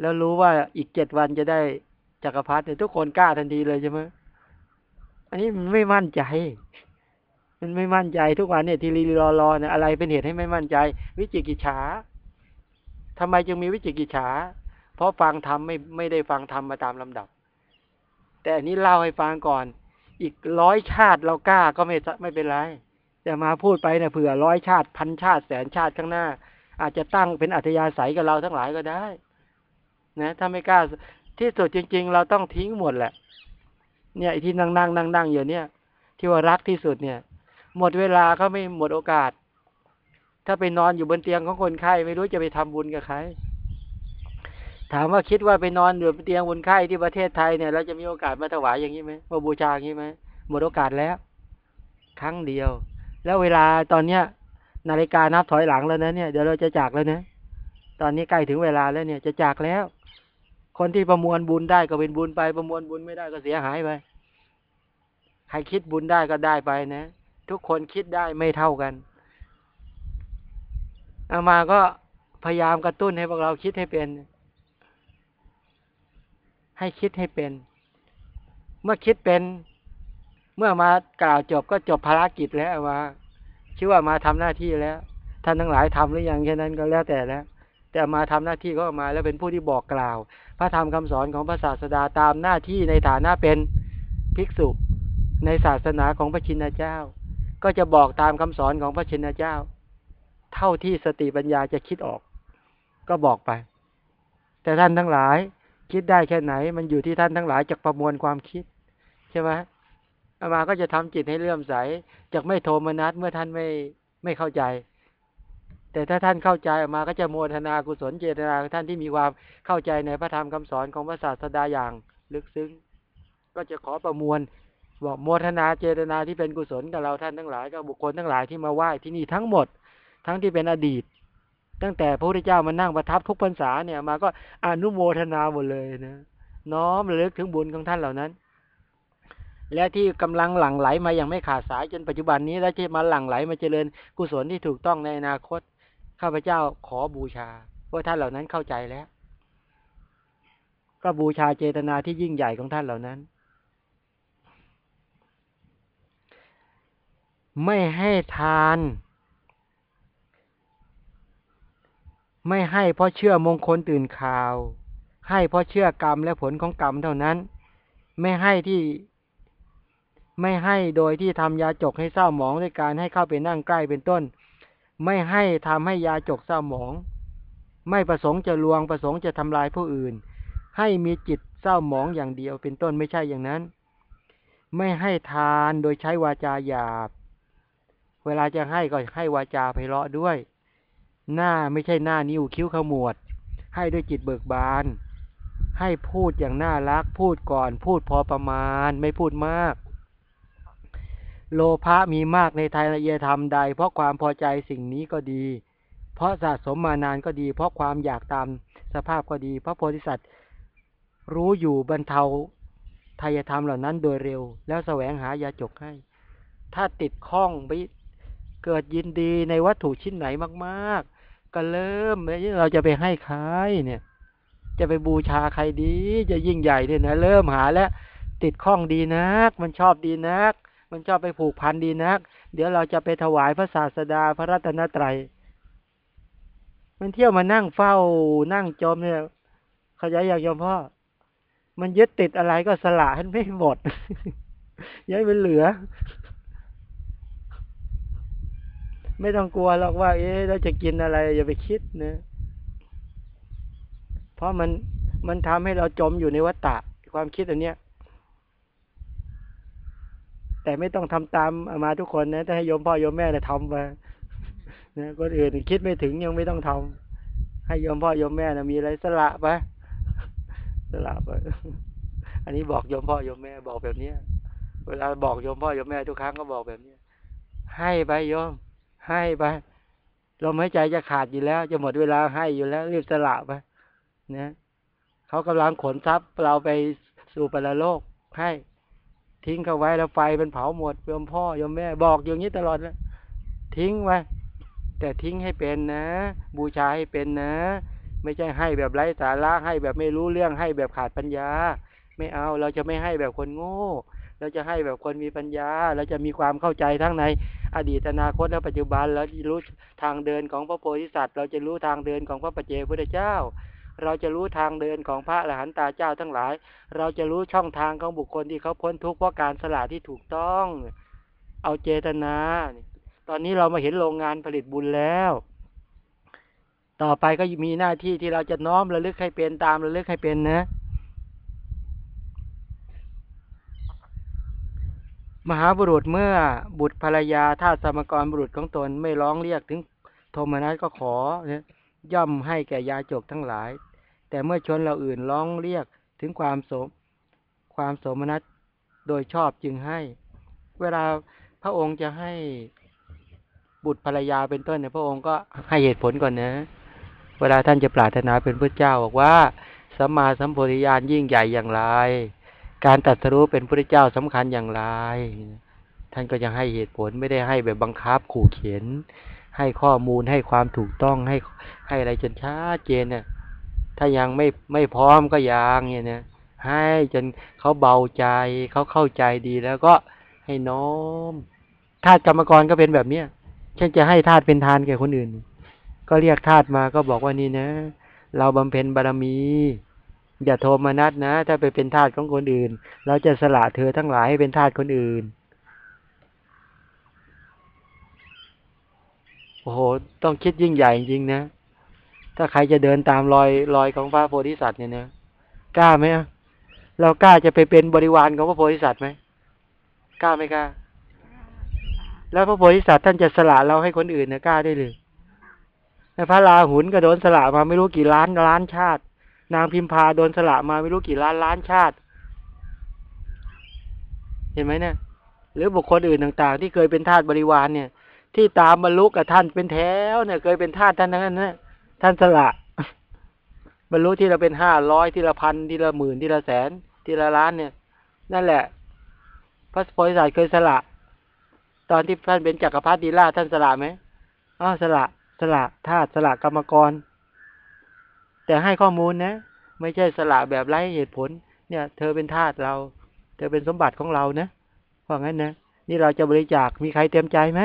แล้วรู้ว่าอีกเจ็ดวันจะได้จักรพรรดิเนี่ยทุกคนกล้าทันทีเลยใช่ไหมอันนี้ไม่มั่นใจ มันไม่มั่นใจทุกวันเนี่ยทีรีรอรอเนี่ยอะไรเป็นเหตุให้ไม่มั่นใจ วิจิกิจฉาทำไมจึงมีวิจิกิจฉาเพราะฟังธรรมไม่ไม่ได้ฟังธรรมมาตามลำดับ แต่อันนี้เล่าให้ฟังก่อน อีกร้อยชาติเรากล้าก็ไม่ไม่เป็นไรแต่มาพูดไปเนี่ยเผื่อร้อยชาติพันชาติแสนชาติข้างหน้า อาจจะตั้งเป็นอัธยาศัยกับเราทั้งหลายก็ได้ นะ ถ้าไม่กล้าที่สุดจริง ๆ เราต้องทิ้งหมดแหละ เนี่ยที่นั่งนั่งนั่งนั่งอยู่เนี่ย ที่ว่ารักที่สุดเนี่ย หมดเวลาเขาไม่หมดโอกาส ถ้าไปนอนอยู่บนเตียงของคนไข้ไม่รู้จะไปทำบุญกับใคร ถามว่าคิดว่าไปนอนอยู่เตียงบนไข้ที่ประเทศไทยเนี่ยเราจะมีโอกาสมาถวายอย่างนี้ไหมมาบูชาอย่างนี้ไหมหมดโอกาสแล้ว ครั้งเดียว แล้วเวลาตอนเนี้ย นาฬิกานับถอยหลังแล้วนะเนี่ยเดี๋ยวเราจะจากแล้วนะตอนนี้ใกล้ถึงเวลาแล้วเนี่ยจะจากแล้ว คนที่ประมวลบุญได้ก็เป็นบุญไปประมวลบุญไม่ได้ก็เสียหายไปใครคิดบุญได้ก็ได้ไปนะ ทุกคนคิดได้ไม่เท่ากันอามาก็พยายามกระตุ้นให้พวกเราคิดให้เป็น ให้คิดให้เป็น เมื่อคิดเป็น เมื่อมากล่าวจบก็จบภารกิจแล้วมาชื่อว่ามาทำหน้าที่แล้ว ท่านทั้งหลายทำหรือยังแค่นั้นก็แล้วแต่แล้ว แต่มาทำหน้าที่ก็มาแล้วเป็นผู้ที่บอกกล่าว พระธรรมคำสอนของพระศาสดาตามหน้าที่ในฐานะเป็นภิกษุในศาสนาของพระชินเจ้า ก็จะบอกตามคำสอนของพระชินเจ้า เท่าที่สติปัญญาจะคิดออก ก็บอกไป แต่ท่านทั้งหลาย คิดได้แค่ไหน มันอยู่ที่ท่านทั้งหลายจะประมวลความคิด ใช่ไหมอามาก็จะทำจิตให้เลื่อมใสจากไม่โทมนัสเมื่อท่านไม่ไม่เข้าใจ แต่ถ้าท่านเข้าใจออกมาก็จะโมทนากุศลเจตนาท่านที่มีความเข้าใจในพระธรรมคำสอนของพระศาสดาอย่างลึกซึ้ง ก็จะขอประมวล บอกโมทนาเจตนาที่เป็นกุศลกับเราท่านทั้งหลายกับบุคคลทั้งหลายที่มาไหว้ที่นี่ทั้งหมด ทั้งที่เป็นอดีต ตั้งแต่พระพุทธเจ้ามานั่งประทับทุกพรรษาเนี่ยมาก็อนุโมทนาหมดเลยนะน้อมระลึกถึงบุญของท่านเหล่านั้น และที่กำลังหลั่งไหลมาอย่างไม่ขาดสายจนปัจจุบันนี้และที่มาหลั่งไหลมาเจริญกุศลที่ถูกต้องในอนาคตข้าพเจ้าขอบูชาว่าท่านเหล่านั้นเข้าใจแล้ว ก็บูชาเจตนาที่ยิ่งใหญ่ของท่านเหล่านั้น ไม่ให้ทาน ไม่ให้เพราะเชื่อมงคลตื่นข่าว ให้เพราะเชื่อกรรมและผลของกรรมเท่านั้น ไม่ให้ที่ไม่ให้โดยที่ทำยาจกให้เศร้าหมองด้วยการให้เข้าไปนั่งใกล้เป็นต้น ไม่ให้ทำให้ยาจกเศร้าหมอง ไม่ประสงค์จะลวงประสงค์จะทำลายผู้อื่น ให้มีจิตเศร้าหมองอย่างเดียวเป็นต้นไม่ใช่อย่างนั้น ไม่ให้ทานโดยใช้วาจาหยาบ เวลาจะให้ก็ให้วาจาไพเราะด้วย หน้าไม่ใช่หน้านิ้วคิ้วขมวด ให้ด้วยจิตเบิกบาน ให้พูดอย่างน่ารักพูดก่อนพูดพอประมาณไม่พูดมาก โลภะมีมากในไทยละเอียธรรมใด เพราะความพอใจสิ่งนี้ก็ดี เพราะสะสมมานานก็ดี เพราะความอยากตามสภาพก็ดีเพราะโพธิสัตว์รู้อยู่บรรเทาทายธรรมเหล่านั้นโดยเร็ว แล้วแสวงหายาจกให้ ถ้าติดข้องไป เกิดยินดีในวัตถุชิ้นไหนมาก ๆ ก็เริ่มเราจะไปให้ใครเนี่ย จะไปบูชาใครดี จะยิ่งใหญ่เนี่ยนะเริ่มหาแล้วติดข้องดีนัก มันชอบดีนัก มันชอบไปผูกพันดีนัก เดี๋ยวเราจะไปถวายพระศาสดาพระรัตนตรัย มันเที่ยวมานั่งเฝ้านั่งจมเนี่ยขยายอยากยอมพ่อ มันยึดติดอะไรก็สละให้ไม่หมดย้ายมันเหลือ ไม่ต้องกลัวหรอกว่า เอ๊ะเราจะกินอะไร อย่าไปคิดนะเพราะมันมันทำให้เราจมอยู่ในวัฏฏะความคิดอันเนี้ย แต่ไม่ต้องทำตามมาทุกคนนะถ้าให้โยมพ่อโยมแม่เนี่ยทำไปนะคนอื่นคิดไม่ถึงยังไม่ต้องทำให้โยมพ่อโยมแม่นะมีอะไรสละไปสละไปอันนี้บอกโยมพ่อโยมแม่บอกแบบเนี้ย เวลาบอกโยมพ่อโยมแม่ทุกครั้งก็บอกแบบเนี้ยให้ไปโยม ให้ไปลมหายใจจะขาดอยู่แล้ว จะหมดเวลาให้อยู่แล้ว รีบสละไปนะเขากำลังขนทรัพย์เราไปสู่ปรโลกให้ทิ้งเขาไว้แล้วไฟเป็นเผาหมดโยมพ่อโยมแม่บอกอย่างนี้ตลอดเลยทิ้งไว้แต่ทิ้งให้เป็นนะ บูชาให้เป็นนะ ไม่ใช่ให้แบบไร้สาระให้แบบไม่รู้เรื่องให้แบบขาดปัญญา ไม่เอาเราจะไม่ให้แบบคนโง่ เราจะให้แบบคนมีปัญญา เราจะมีความเข้าใจทั้งในอดีตอนาคตและปัจจุบัน เราจะรู้ทางเดินของพระโพธิสัตว์ เราจะรู้ทางเดินของพระปัจเจพุทธเจ้า เราจะรู้ทางเดินของพระอรหันตาเจ้าทั้งหลาย เราจะรู้ช่องทางของบุคคลที่เขาพ้นทุกข์เพราะการสละที่ถูกต้อง เอาเจตนา ตอนนี้เรามาเห็นโรงงานผลิตบุญแล้ว ต่อไปก็มีหน้าที่ที่เราจะน้อมระลึกให้เป็นตามระลึกให้เป็นนะ มหาบุรุษเมื่อบุตรภรรยาท่าสมกรบุรุษของตนไม่ร้องเรียกถึงโทมนัสก็ขอย่อมให้แก่ยาจกทั้งหลาย แต่เมื่อชนเราอื่นร้องเรียกถึงความสมความสมนัตโดยชอบจึงให้ เวลาพระองค์จะให้บุตรภรรยาเป็นต้นเนี่ยพระองค์ก็ให้เหตุผลก่อนนะ เวลาท่านจะปรารถนาเป็นพระเจ้าบอกว่าสัมมาสัมโพธิญาณยิ่งใหญ่อย่างไร การตัดสู้เป็นพระเจ้าสำคัญอย่างไร ท่านก็จะให้เหตุผลไม่ได้ให้แบบบังคับขู่เขียนให้ข้อมูลให้ความถูกต้องให้ให้อะไรจนชัดเจนเนี่ยถ้ายังไม่ไม่พร้อมก็ยังเนี่ยนะให้จนเขาเบาใจเขาเข้าใจดีแล้วก็ให้น้อมธาตุกรรมกรก็เป็นแบบเนี้ยเช่นจะให้ธาตุเป็นทานแก่คนอื่น ก็เรียกธาตุมาก็บอกว่านี่นะ เราบำเพ็ญบารมี อย่าโทมนัสนะ ถ้าไปเป็นทาสของคนอื่น เราจะสละเธอทั้งหลายให้เป็นทาสคนอื่น โอ้โห ต้องคิดยิ่งใหญ่จริงๆนะ ถ้าใครจะเดินตามรอยรอยของพระโพธิสัตว์เนี่ยนะ กล้าไหมเรากล้าจะไปเป็นบริวารของพระโพธิสัตว์ไหม กล้าไหมกล้า แล้วพระโพธิสัตว์ท่านจะสละเราให้คนอื่นนะกล้าได้เลยพระราหุลก็โดนสละมาไม่รู้กี่ล้านล้านชาติ นางพิมพาโดนสละมาไม่รู้กี่ล้านล้านชาติ เห็นไหมเนี่ย หรือบุคคลอื่นต่าง ๆ ที่เคยเป็นทาสบริวารเนี่ย ที่ตามบรรลุกับท่านเป็นแถวเนี่ย เคยเป็นทาสท่านนั้นนะท่านสละบรรลุที่เราเป็นห้าร้อยที่ละพันที่ละหมื่นที่ละแสนที่ละล้านเนี่ย นั่นแหละ พระโพธิสัตว์เคยสละ ตอนที่ท่านเป็นจักรพรรดิราชท่านสละไหมอ๋อสละสละธาตุสละกรรมกร แต่ให้ข้อมูลนะ ไม่ใช่สละแบบไร้เหตุผล เนี่ย เธอเป็นทาสเรา เธอเป็นสมบัติของเรานะเพราะงั้นนะนี่เราจะบริจาคมีใครเต็มใจไหม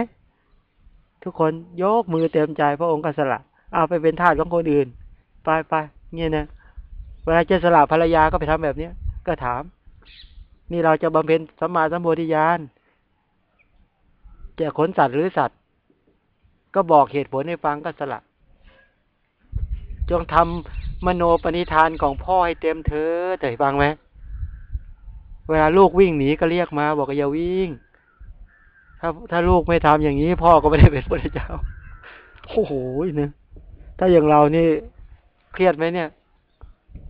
ทุกคนยกมือเต็มใจ พระองค์ก็สละเอาไปเป็นทาสของคนอื่น ไปไปเนี่ยนะเวลาจะสละภรรยาก็ไปทำแบบเนี้ยก็ถาม นี่เราจะบำเพ็ญสัมมาสัมโพธิญาณจะขนสัตว์หรือสัตว์ ก็บอกเหตุผลให้ฟังก็สละ จงทำมโนปณิธานของพ่อให้เต็มเธอแต่ฟังไหมเวลาลูกวิ่งหนีก็เรียกมา บอกอย่าวิ่ง ถ้าถ้าลูกไม่ทำอย่างนี้ พ่อก็ไม่ได้เป็นพระเจ้าโอ้โหเนี่ยถ้าอย่างเรานี่เครียดไหมเนี่ย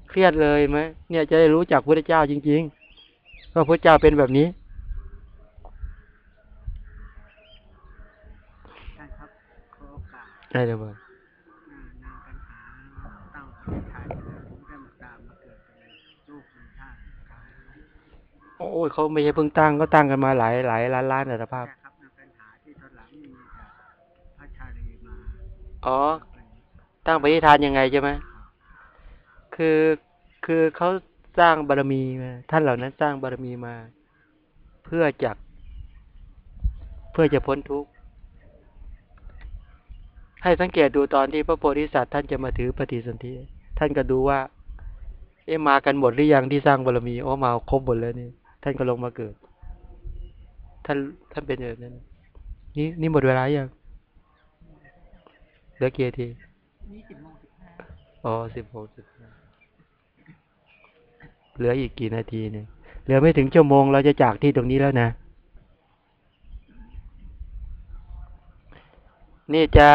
เครียดเลยไหมเนี่ยจะได้รู้จักพระเจ้าจริงๆว่าพระเจ้าเป็นแบบนี้ได้เลยบ่นางปัญหาตั้งปณิธานเริ่มตามมาเกิดเป็นลูกเป็นชาติกาย โอ้ยเขาไม่ใช่เพิ่งตั้งก็ตั้งกันมาหลายหลายล้านล้านอัตภาพใช่ครับนางปัญหาที่ตอนหลังมีจากพระชาลีมาอ๋อ ตั้งปณิธานยังไงใช่ไหมคือคือเขาสร้างบารมีมาท่านเหล่านั้นสร้างบารมีมา เพื่อจักเพื่อจะพ้นทุกข์ให้สังเกตดูตอนที่พระโพธิสัตว์ท่านจะมาถือปฏิสนธิท่านก็ดูว่า เอ๊ะมากันหมดหรือยังที่สร้างบารมีโอ้มาครบหมดแล้วนี่ ท่านก็ลงมาเกิด ท่านท่านเป็นอย่างนั้น นี่นี่หมดเวลายังเหลือกี่นาทีนี่สิบโมงสิบห้าอ๋อสิบหกสิบห้าเหลืออีกกี่นาทีเนี่ยเหลือไม่ถึงชั่วโมงเราจะจากที่ตรงนี้แล้วนะ นี่จะ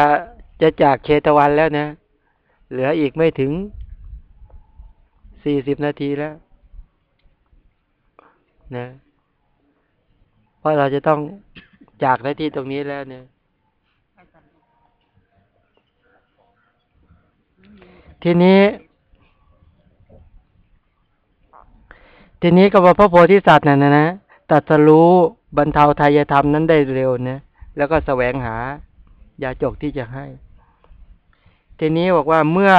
จะจากเชตวันแล้วนะ เหลืออีกไม่ถึงสี่สิบนาทีแล้ว นะเพราะเราจะต้องจากหน้าที่ตรงนี้แล้วเนี่ย ทีนี้ ทีนี้ก็ว่าพระโพธิสัตว์น่ะนะนะตัดสรู้บรรเทาทายธรรมนั้นได้เร็วนะแล้วก็แสวงหายาจกที่จะให้ ทีนี้บอกว่าเมื่อ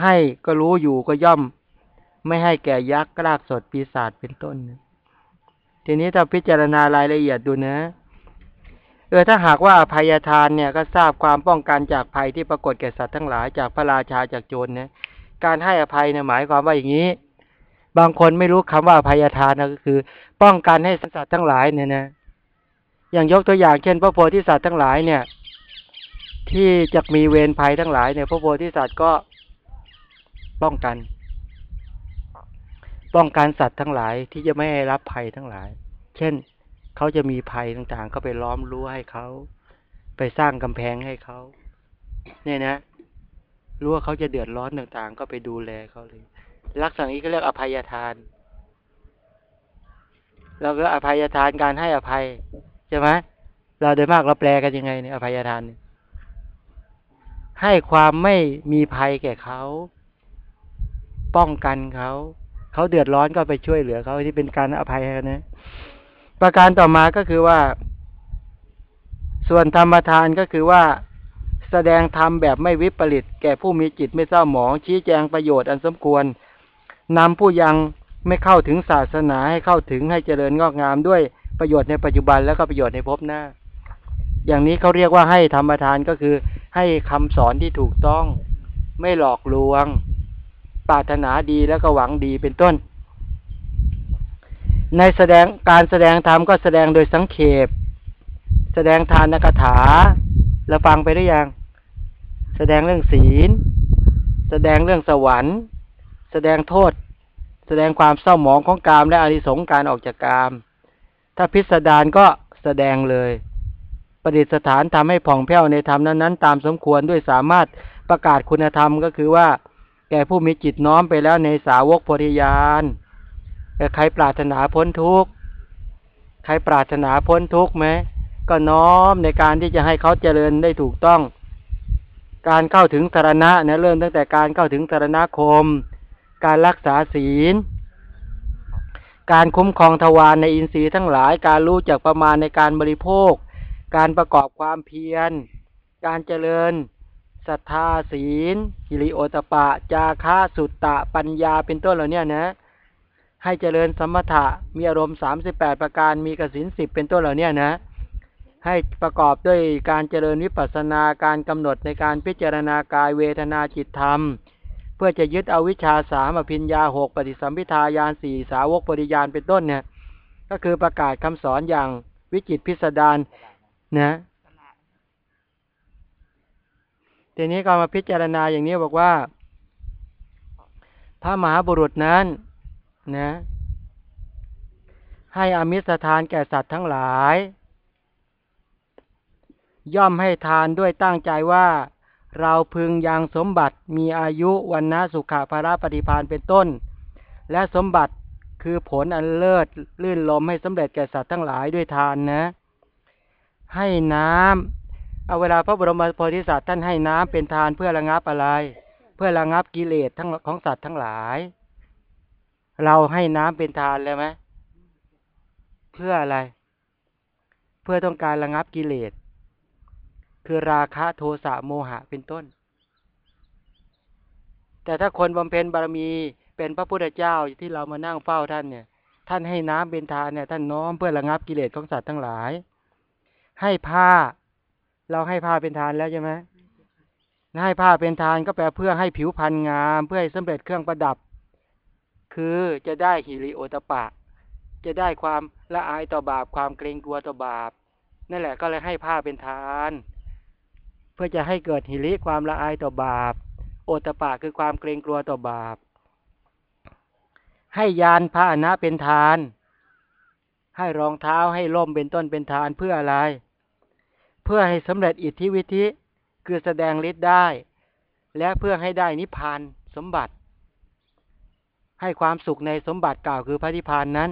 ให้ก็รู้อยู่ก็ย่อม ไม่ให้แก่ยักษ์กรากสดปีศาจเป็นต้นนะ ทีนี้ถ้าพิจารณารายละเอียดดูนะ เออถ้าหากว่าอภัยทานเนี่ยก็ทราบความป้องกันจากภัยที่ปรากฏแก่สัตว์ทั้งหลายจากพระราชาจากโจรนะการให้อภัยเนี่ยหมายความว่าอย่างนี้ บางคนไม่รู้คำว่าอภัยทานนะก็คือ ป้องกันให้สัตว์ทั้งหลายเนี่ยนะ อย่างยกตัวอย่างเช่น พระโพธิสัตว์ทั้งหลายเนี่ย ที่จะมีเวรภัยทั้งหลายเนี่ย พระโพธิสัตว์ก็ป้องกัน ป้องกันสัตว์ทั้งหลายที่จะไม่ให้รับภัยทั้งหลาย เช่นเขาจะมีภัยต่างๆ ก็ไปล้อมรั้วให้เขาไปสร้างกำแพงให้เขาเนี่ยนะรู้ว่าเขาจะเดือดร้อนต่างๆ ก็ไปดูแลเขาเลย ลักษณะนี้ก็เรียกอภัยทานเราก็อภัยทานการให้อภัยใช่ไหมเราโดยมากเราแปลกันยังไงเนี่ยอภัยทาน ให้ความไม่มีภัยแก่เขา ป้องกันเขา เขาเดือดร้อนก็ไปช่วยเหลือเขาที่เป็นการอภัยนะ ประการต่อมาก็คือว่า ส่วนธรรมทานก็คือว่าแสดงธรรมแบบไม่วิปริต แก่ผู้มีจิตไม่เศร้าหมอง ชี้แจงประโยชน์อันสมควรนำผู้ยังไม่เข้าถึงศาสนาให้เข้าถึงให้เจริญงอกงามด้วยประโยชน์ในปัจจุบันแล้วก็ประโยชน์ในภพหน้า อย่างนี้เขาเรียกว่าให้ธรรมทานก็คือให้คำสอนที่ถูกต้อง ไม่หลอกลวง ปรารถนาดีแล้วก็หวังดีเป็นต้น ในแสดงการแสดงธรรมก็แสดงโดยสังเขปแสดงทานกถาเราฟังไปได้ยัง แสดงเรื่องศีล แสดงเรื่องสวรรค์ แสดงโทษ แสดงความเศร้าหมองของกามและอานิสงการออกจากกาม ถ้าพิสดารก็แสดงเลย ประดิษฐานทำให้ผ่องแผ้วในธรรมนั้นๆ ตามสมควรด้วยสามารถประกาศคุณธรรมก็คือว่า แก่ผู้มีจิตน้อมไปแล้วในสาวกโพธิญาณแต่ใครปรารถนาพ้นทุกข์ ใครปรารถนาพ้นทุกข์ไหม ก็น้อมในการที่จะให้เขาเจริญได้ถูกต้อง การเข้าถึงสารณะนะเริ่มตั้งแต่การเข้าถึงสารณคม การรักษาศีล การคุ้มครองทวารในอินทรีย์ทั้งหลาย การรู้จักประมาณในการบริโภค การประกอบความเพียร การเจริญ ศรัทธาศีลหิริโอตปะ จาคะสุตตะปัญญาเป็นต้นเหล่านี้นะ ให้เจริญสมถะมีอารมณ์สามสิบแปดประการมีกสินสิบเป็นต้นเหล่านี้นะ ให้ประกอบด้วยการเจริญวิปัสสนาการกำหนดในการพิจารณากายเวทนาจิตธรรม เพื่อจะยึดเอาวิชาสามอภิญญาหกปฏิสัมพิทายานสี่สาวกปริยานเป็นต้นเนี่ยก็คือประกาศคำสอนอย่างวิจิตพิสดารนะ ทีนี้ก็มาพิจารณาอย่างนี้บอกว่า พระมหาบุรุษนั้น นะ ให้อมิสทานแก่สัตว์ทั้งหลาย ย่อมให้ทานด้วยตั้งใจว่า เราพึงยังสมบัติมีอายุวันนะสุขภาระปฏิพานเป็นต้น และสมบัติคือผลอันเลิศลื่นลมให้สำเร็จแก่สัตว์ทั้งหลายด้วยทานนะ ให้น้ำ เอาเวลาพระบรมโพธิสัตว์ท่านให้น้ำเป็นทานเพื่อระงับอะไร เพื่อระงับกิเลสทั้งของสัตว์ทั้งหลาย เราให้น้ำเป็นทานเลยไหมเพื่ออะไร เพื่อต้องการระงับกิเลส คือราคะโทสะโมหะเป็นต้น แต่ถ้าคนบำเพ็ญบารมีเป็นพระพุทธเจ้าที่เรามานั่งเฝ้าท่านเนี่ย ท่านให้น้ำเป็นทานเนี่ย ท่านน้อมเพื่อระงับกิเลสของสัตว์ทั้งหลาย ให้ผ้า เราให้ผ้าเป็นทานแล้วใช่ไหมให้ผ้าเป็นทานก็แปลเพื่อให้ผิวพรรณงาม เพื่อให้สำเร็จเครื่องประดับ คือจะได้หิริโอตปะ จะได้ความละอายต่อบาป ความเกรงกลัวต่อบาป นั่นแหละก็เลยให้ผ้าเป็นทาน เพื่อจะให้เกิดหิริความละอายต่อบาป โอตปะคือความเกรงกลัวต่อบาป ให้ยานพระอนะเป็นทาน ให้รองเท้าให้ล่มเป็นต้นเป็นทานเพื่ออะไร เพื่อให้สำเร็จอิทธิวิธิคือแสดงฤทธิ์ได้ และเพื่อให้ได้นิพพานสมบัติ ให้ความสุขในสมบัติกล่าวคือพระนิพพานนั้น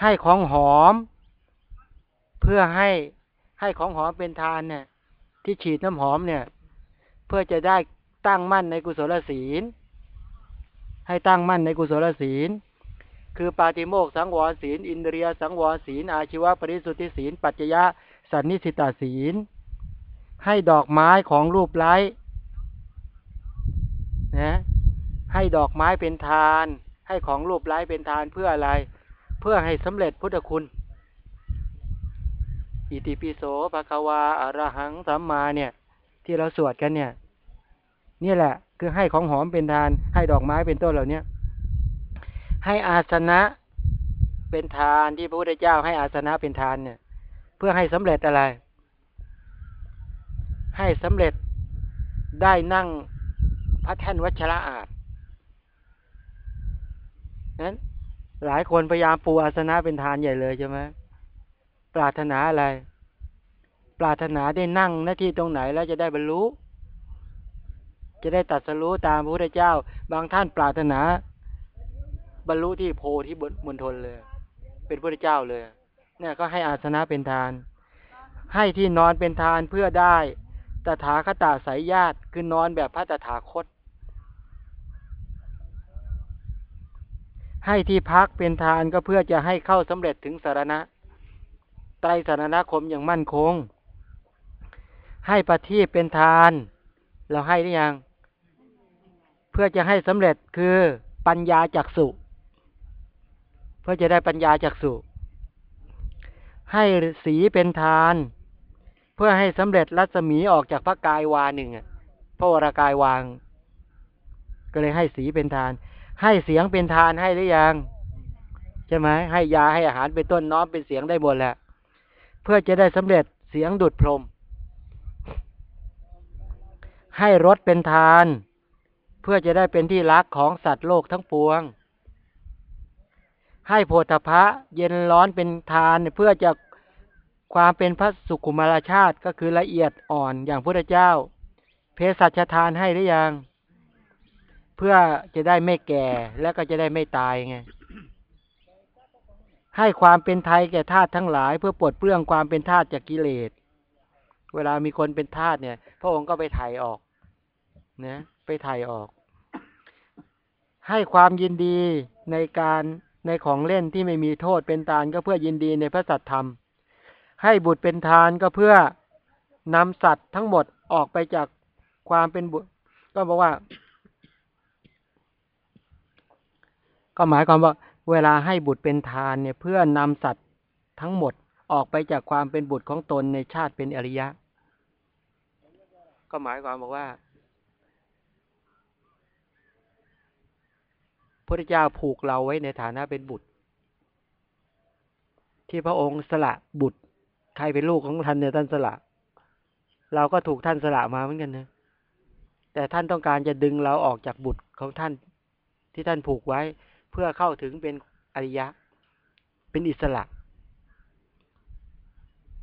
ให้ของหอม เพื่อให้ให้ของหอมเป็นทานเนี่ยที่ฉีดน้ำหอมเนี่ย เพื่อจะได้ตั้งมั่นในกุศลศีล ให้ตั้งมั่นในกุศลศีล คือปาติโมกสังวรศีล อินเดียสังวรศีล อาชีวปริสุทธิศีล ปัจจยะสันนิสิตาศีล ให้ดอกไม้ของรูปไร้นะให้ดอกไม้เป็นทาน ให้ของรูปไร้เป็นทานเพื่ออะไร เพื่อให้สำเร็จพุทธคุณ อิติปิโสภะคะวาอรหังสัมมาเนี่ย ที่เราสวดกันเนี่ย นี่แหละ คือให้ของหอมเป็นทาน ให้ดอกไม้เป็นต้นเหล่านี้ ให้อาสนะเป็นทานที่พระพุทธเจ้าให้อาสนะเป็นทานเนี่ย เพื่อให้สำเร็จอะไร ให้สำเร็จได้นั่งพระแท่นวัชระอาจนั้นหลายคนพยายามปูอาสนะเป็นทานใหญ่เลยใช่ไหมปรารถนาอะไร ปรารถนาได้นั่งหน้าที่ตรงไหนแล้วจะได้บรรลุ จะได้ตัดสรู้ตามพระพุทธเจ้า บางท่านปรารถนา บรรลุที่โพธิบนมณฑลเลย เป็นพระเจ้าเลย เนี่ยก็ให้อาสนะเป็นทาน ให้ที่นอนเป็นทานเพื่อได้ตถาคตาสายญาติคือนอนแบบพระตถาคต ให้ที่พักเป็นทานก็เพื่อจะให้เข้าสำเร็จถึงสารณะไตรสารณคมอย่างมั่นคง ให้ปฏิเป็นทาน เราให้หรือยัง เพื่อจะให้สำเร็จคือปัญญาจักสุ พื่อจะได้ปัญญาจักสุให้สีเป็นทาน เพื่อให้สำเร็จรัศมีออกจากพระกายวาหนึ่งพระวรากายวาง ก็เลยให้สีเป็นทาน ให้เสียงเป็นทานให้หรือยังใช่ไหมให้ยาให้อาหารเป็นต้นน้อมเป็นเสียงได้หมดแหละ เพื่อจะได้สำเร็จเสียงดุดพรม ให้รสเป็นทาน เพื่อจะได้เป็นที่รักของสัตว์โลกทั้งปวง ให้โพธพะเย็นร้อนเป็นทานเพื่อจะความเป็นพระสุขุมราชาติก็คือละเอียดอ่อนอย่างพระเจ้า เพศสัชทานให้หรือยัง เพื่อจะได้ไม่แก่แล้วก็จะได้ไม่ตายไงให้ความเป็นไทยแก่ธาตุทั้งหลาย เพื่อปลดเปลื้องความเป็นธาตุจากกิเลส เวลามีคนเป็นธาตุเนี่ย พระองค์ก็ไปไถ่ออกนะไปไถ่ออก ให้ความยินดีในการ ในของเล่นที่ไม่มีโทษเป็นทานก็เพื่อยินดีในพระสัตธรรม ให้บุตรเป็นทานก็เพื่อนำสัตว์ทั้งหมดออกไปจากความเป็นบุตร ก็บอกว่า ก็หมายความว่า เวลาให้บุตรเป็นทานเนี่ยเพื่อนำสัตว์ทั้งหมดออกไปจากความเป็นบุตรของตนในชาติเป็นอริยะ ก็หมายความบอกว่า พระเจ้าผูกเราไว้ในฐานะเป็นบุตร ที่พระองค์สละบุตร ใครเป็นลูกของท่านเนี่ยท่านสละ เราก็ถูกท่านสละมาเหมือนกันนะแต่ท่านต้องการจะดึงเราออกจากบุตรของท่านที่ท่านผูกไว้ เพื่อเข้าถึงเป็นอริยะ เป็นอิสระ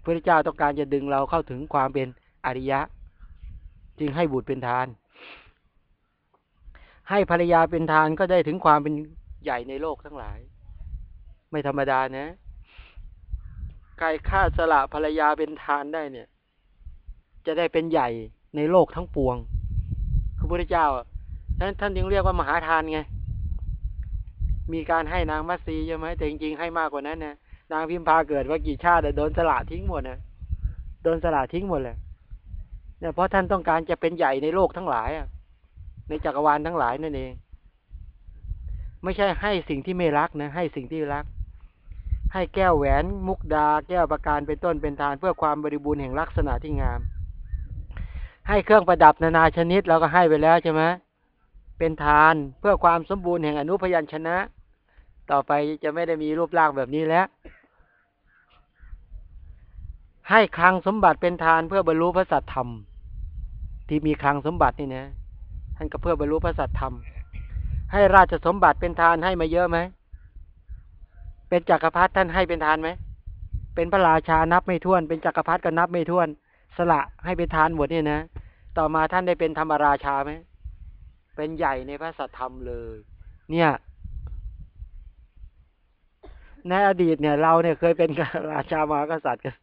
พระเจ้าต้องการจะดึงเราเข้าถึงความเป็นอริยะ จึงให้บุตรเป็นทาน ให้ภรรยาเป็นทานก็ได้ถึงความเป็นใหญ่ในโลกทั้งหลาย ไม่ธรรมดานะใครฆ่าสละภรรยาเป็นทานได้เนี่ย จะได้เป็นใหญ่ในโลกทั้งปวงคือพระเจ้าท่านท่านจึงเรียกว่ามหาทานไง มีการให้นางมัตสีใช่ไหมแต่จริงๆให้มากกว่านั้นนะนางพิมพาเกิดว่ากี่ชาติโดนสละทิ้งหมดนะโดนสละทิ้งหมดเลยเนี่ยเพราะท่านต้องการจะเป็นใหญ่ในโลกทั้งหลายอะ ในจักรวาลทั้งหลายนั่นเอง ไม่ใช่ให้สิ่งที่ไม่รักนะ ให้สิ่งที่รัก ให้แก้วแหวนมุกดา แก้วประการเป็นต้นเป็นทาน เพื่อความบริบูรณ์แห่งลักษณะที่งาม ให้เครื่องประดับนานาชนิดเราก็ให้ไปแล้วใช่ไหมเป็นทานเพื่อความสมบูรณ์แห่งอนุพยัญชนะ ต่อไปจะไม่ได้มีรูปร่างแบบนี้แล้วให้คลังสมบัติเป็นทานเพื่อบรรลุพระสัตธรรม ที่มีคลังสมบัตินี่นะ ท่านก็เพื่อบรรลุพระสัตธรรม ให้ราชสมบัติเป็นทานให้มาเยอะไหม เป็นจักรพรรดิท่านให้เป็นทานไหม เป็นพระราชานับไม่ถ้วน เป็นจักรพรรดิก็นับไม่ถ้วน สละให้เป็นทานหมดเนี่ยนะ ต่อมาท่านได้เป็นธรรมราชาไหม เป็นใหญ่ในพระสัทธรรมเลย เนี่ยในอดีตเนี่ยเราเนี่ยเคยเป็นราชามากษัตริย์กัน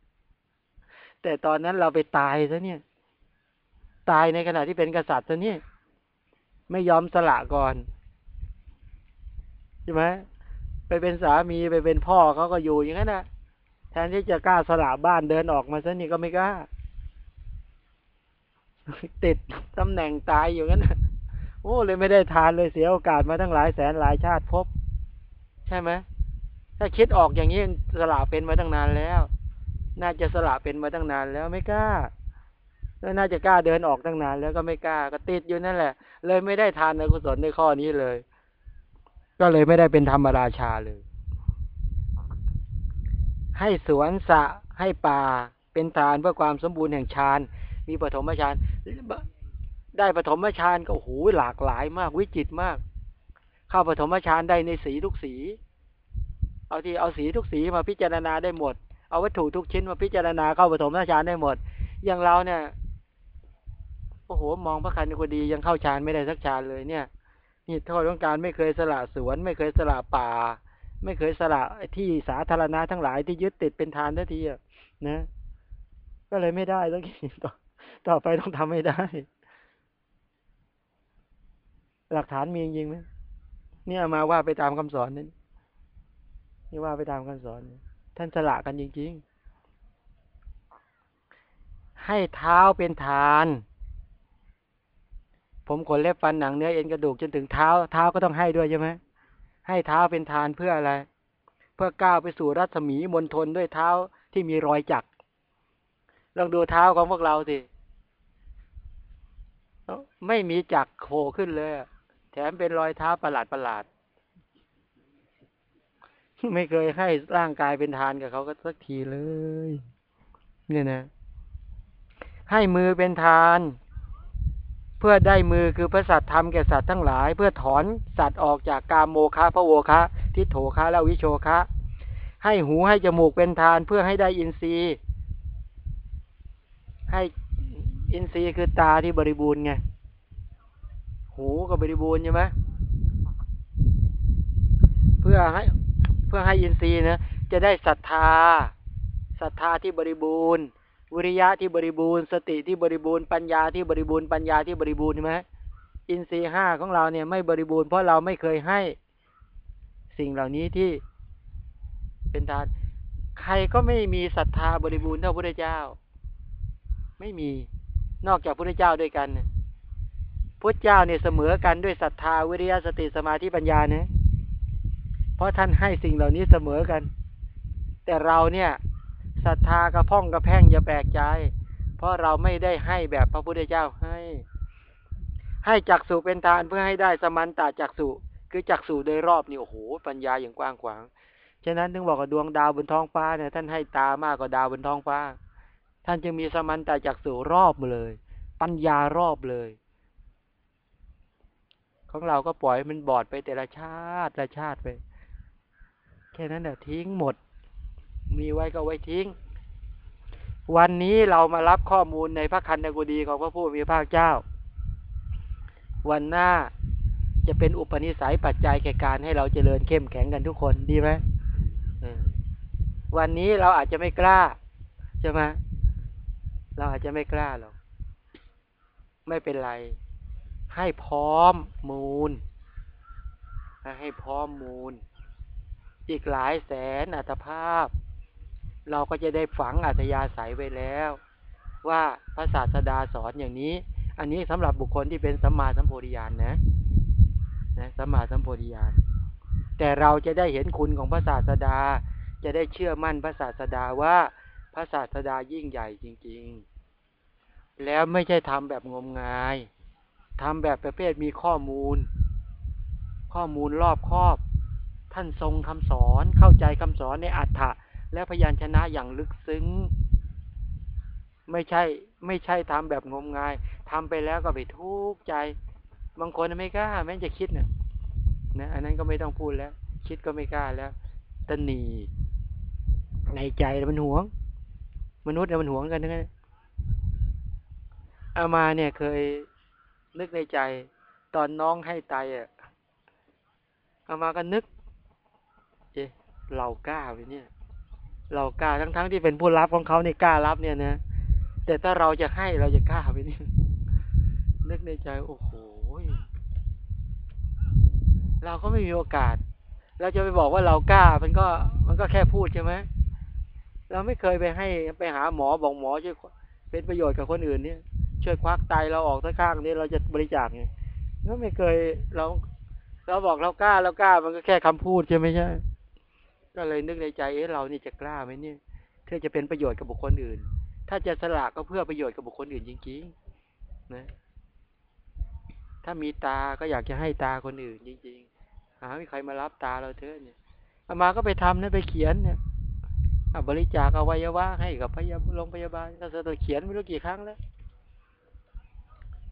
แต่ตอนนั้นเราไปตายซะเนี่ย ตายในขณะที่เป็นกษัตริย์ซะเนี่ย ไม่ยอมสละก่อนใช่ไหมไปเป็นสามีไปเป็นพ่อเขาก็อยู่อย่างนั้นนะแทนที่จะกล้าสละบ้านเดินออกมาซะนี่ก็ไม่กล้า ติดตำแหน่งตายอยู่งั้นนะโอ้เลยไม่ได้ทานเลยเสียโอกาสมาทั้งหลายแสนหลายชาติพบ ใช่ไหมถ้าคิดออกอย่างนี้สละเป็นมาตั้งนานแล้ว น่าจะสละเป็นมาตั้งนานแล้วไม่กล้า แล้วน่าจะกล้าเดินออกตั้งนาน แล้วก็ไม่กล้าก็ติดอยู่นั่นแหละ เลยไม่ได้ทานในกุศลในข้อนี้เลย ก็เลยไม่ได้เป็นธรรมราชาเลย ให้สวนสะให้ป่าเป็นทานเพื่อความสมบูรณ์แห่งฌานมีปฐมฌานได้ปฐมฌานก็โอ้โหหลากหลายมากวิจิตมาก เข้าปฐมฌานได้ในสีทุกสี เอาที่เอาสีทุกสีมาพิจารณาได้หมด เอาวัตถุทุกชิ้นมาพิจารณาเข้าปฐมฌานได้หมด อย่างเราเนี่ย โอ้โหมองพระคันธดียังเข้าฌานไม่ได้สักฌานเลยเนี่ย นี่โทษของการไม่เคยสละสวน ไม่เคยสละป่า ไม่เคยสละที่สาธารณะทั้งหลายที่ยึดติดเป็นทานทันทีอะนะ ก็เลยไม่ได้ต้องต่อต่อไปต้องทำให้ได้ หลักฐานมีจริงไหมเนี่ยมาว่าไปตามคำสอนนี่นี่ว่าไปตามคำสอน ท่านสละกันจริง ๆ ให้เท้าเป็นทาน ผมขนเล็บฟันหนังเนื้อเอ็นกระดูกจนถึงเท้า เท้าก็ต้องให้ด้วยใช่ไหมให้เท้าเป็นทานเพื่ออะไร เพื่อก้าวไปสู่รัศมีมณฑลด้วยเท้าที่มีรอยจักลองดูเท้าของพวกเราสิไม่มีจักโผล่ขึ้นเลย แถมเป็นรอยเท้าประหลาดประหลาด ไม่เคยให้ร่างกายเป็นทานกับเขาก็สักทีเลย เนี่ยนะ ให้มือเป็นทาน เพื่อได้มือคือพระสัตธรรมแก่สัตว์ทั้งหลาย เพื่อถอนสัตว์ออกจากกามโมคะพระโวคะทิโถคะและวิโชคะ ให้หูให้จมูกเป็นทานเพื่อให้ได้อินทรีย์ ให้อินทรีย์คือตาที่บริบูรณ์ไง หูก็บริบูรณ์ใช่ไหมเพื่อให้เพื่อให้อินทรีย์นะจะได้ศรัทธาศรัทธาที่บริบูรณ์ วิริยะที่บริบูรณ์ สติที่บริบูรณ์ปัญญาที่บริบูรณ์ปัญญาที่บริบูรณ์ใช่ไหมอินทรีย์ห้าของเราเนี่ยไม่บริบูรณ์เพราะเราไม่เคยให้สิ่งเหล่านี้ที่เป็นทาน ใครก็ไม่มีศรัทธาบริบูรณ์เท่าพระเจ้า ไม่มีนอกจากพระเจ้าด้วยกันพระเจ้าเนี่ยเสมอกันด้วยศรัทธาวิริยะสติสมาธิปัญญาเนีเพราะท่านให้สิ่งเหล่านี้เสมอกัน แต่เราเนี่ย ศรัทธากระพ่องกระแพงอย่าแปลกใจ เพราะเราไม่ได้ให้แบบพระพุทธเจ้าให้ ให้จักสุเป็นทานเพื่อให้ได้สมันตาจักสุคือจักสุโดยรอบนี่โอ้โหปัญญาอย่างกว้างขวางฉะนั้นถึงบอกว่าดวงดาวบนท้องฟ้าเนี่ยท่านให้ตามากกว่าดาวบนท้องฟ้า ท่านจึงมีสมันตาจักสุรอบเลย ปัญญารอบเลย ของเราก็ปล่อยมันบอดไปแต่ละชาติละชาติไปแค่นั้นแหละทิ้งหมด มีไว้ก็ไว้ทิ้ง วันนี้เรามารับข้อมูลในพระคันธกุฎีของพระผู้มีพระเจ้า วันหน้าจะเป็นอุปนิสัยปัจจัยแก่การให้เราเจริญเข้มแข็งกันทุกคนดีไหมวันนี้เราอาจจะไม่กล้าใช่ไหมเราอาจจะไม่กล้าหรอกไม่เป็นไร ให้พร้อมมูล ให้พร้อมมูล อีกหลายแสนอัตภาพ เราก็จะได้ฝังอัธยาศัยไว้แล้ว ว่าพระศาสดาสอนอย่างนี้ อันนี้สำหรับบุคคลที่เป็นสัมมาสัมโพธิญาณนนะนะสัมมาสัมโพธิญาณแต่เราจะได้เห็นคุณของพระศาสดา จะได้เชื่อมั่นพระศาสดาว่าพระศาสดายิ่งใหญ่จริง ๆ แล้วไม่ใช่ทำแบบงมงายทำแบบประเภทมีข้อมูล ข้อมูลรอบครอบ ท่านทรงคำสอนเข้าใจคำสอนในอัฏฐะ และพยัญชนะอย่างลึกซึ้ง ไม่ใช่ ไม่ใช่ทำแบบงมงายทำไปแล้วก็ไปทุกข์ใจ บางคนไม่กล้าแม้จะคิดเนะนะอันนั้นก็ไม่ต้องพูดแล้ว คิดก็ไม่กล้าแล้วตนีในใจมันหวง มนุษย์มันหวงกันทั้งนั้นอามาเนี่ยเคยนึกในใจ ตอนน้องให้ตายอะอามาก็นึก เอ๊ะเรากล้าไปเนี่ย เรากล้าทั้งๆทที่เป็นผู้รับของเขาในกล้ารับเนี่ยนะ แต่ถ้าเราจะให้เราจะกล้าไปนี่นึกในใจโอ้โหเราก็ไม่มีโอกาส เราจะไปบอกว่าเรากล้า มันก็ มันก็แค่พูดใช่ไหมเราไม่เคยไปให้ไปหาหมอบอกหมอช่วยเป็นประโยชน์กับคนอื่นเนี่ย ช่วยควักไตเราออกสักข้างนี้เราจะบริจาคไงก็ไม่เคยเรา เราบอกเรากล้าเรากล้า มันก็แค่คำพูดใช่ไหมใช่ ก็เลยนึกในใจเอ๊ะเรานี่จะกล้าไหมเนี่ยเพื่อจะเป็นประโยชน์กับบุคคลอื่น ถ้าจะสละก็เพื่อประโยชน์กับบุคคลอื่นจริงๆนะถ้ามีตาก็อยากจะให้ตาคนอื่นจริงๆหาไม่ใครมารับตาเราเถอะเนี่ยอามาก็ไปทำนะไปเขียนเนี่ยบริจาคอวัยวะให้กับพยาโรงพยาบาลก็จะเขียนไม่รู้กี่ครั้งแล้ว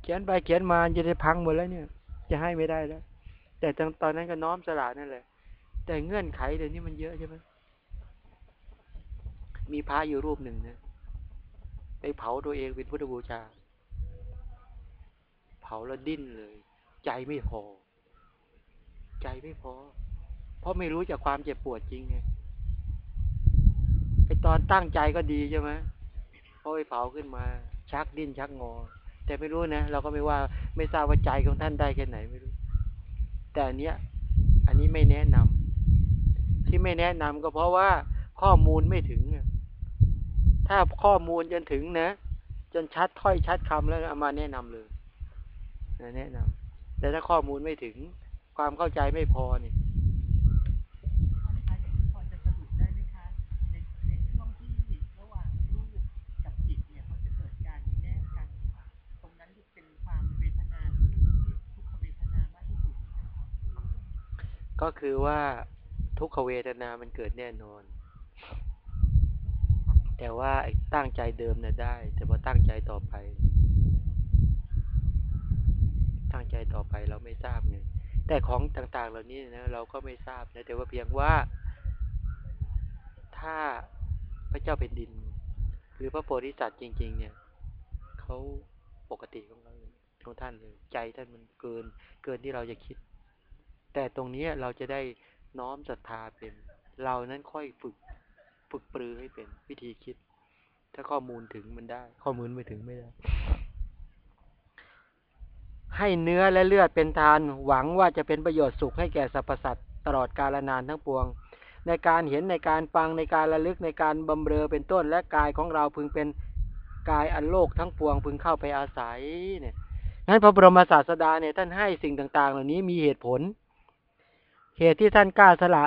เขียนไปเขียนมาจะได้พังหมดแล้วเนี่ย จะให้ไม่ได้แล้ว แต่ตอนนั้นก็น้อมสละนั่นแหละ แต่เงื่อนไขเดี๋ยวนี้มันเยอะใช่ไหมมีพระอยู่รูปหนึ่งนะไปเผาตัวเองเป็นพุทธบูชา เผาแล้วดิ้นเลย ใจไม่พอ ใจไม่พอ เพราะไม่รู้จากความเจ็บปวดจริงไงไอตอนตั้งใจก็ดีใช่ไหมพอไปเผาขึ้นมา ชักดิ้นชักงอ แต่ไม่รู้นะเราก็ไม่ว่าไม่ทราบว่าใจของท่านได้แค่ไหนไม่รู้ แต่อันเนี้ย อันนี้ไม่แนะนำ ที่ไม่แนะนำก็เพราะว่าข้อมูลไม่ถึง ถ้าข้อมูลจนถึงนะ จนชัดถ้อยชัดคำแล้วเอามาแนะนำเลยนะแนะนำแต่ถ้าข้อมูลไม่ถึงความเข้าใจไม่พอนี่พอจะสรุปได้ไหมคะในในช่วงที่ระหว่างรูปกับจิตเนี่ยเขาจะเกิดการแยกกันตรงนั้นเป็นความเวทนาที่ทุกขเวทนามากที่สุดนะคะก็คือว่า ทุกขเวทนามันเกิดแน่นอน แต่ว่าตั้งใจเดิมน่ะได้ แต่พอตั้งใจต่อไป ตั้งใจต่อไปเราไม่ทราบไงแต่ของต่างๆ เหล่านี้นะเราก็ไม่ทราบนะแต่ว่าเพียงว่า ถ้าพระเจ้าเป็นดิน หรือพระโพธิสัตว์จริง ๆ เนี่ยเขาปกติของเราของท่านเลยใจท่านมันเกิน เกินที่เราจะคิด แต่ตรงนี้เราจะได้ น้อมศรัทธาเป็น เรานั้นค่อยฝึก ฝึกปรือให้เป็น วิธีคิด ถ้าข้อมูลถึงมันได้ ข้อมูลไม่ถึงไม่ได้ ให้เนื้อและเลือดเป็นทาน หวังว่าจะเป็นประโยชน์สุขให้แก่สรรพสัตว์ตลอดกาลนานทั้งปวง ในการเห็นในการฟังในการระลึกในการบำเรอเป็นต้นและกายของเราพึงเป็นกายอันโลกทั้งปวงพึงเข้าไปอาศัยเนี่ยนั้นพระบรมศาสดาเนี่ยท่านให้สิ่งต่าง ๆ เหล่านี้มีเหตุผล เหตุที่ท่านกล้าสละ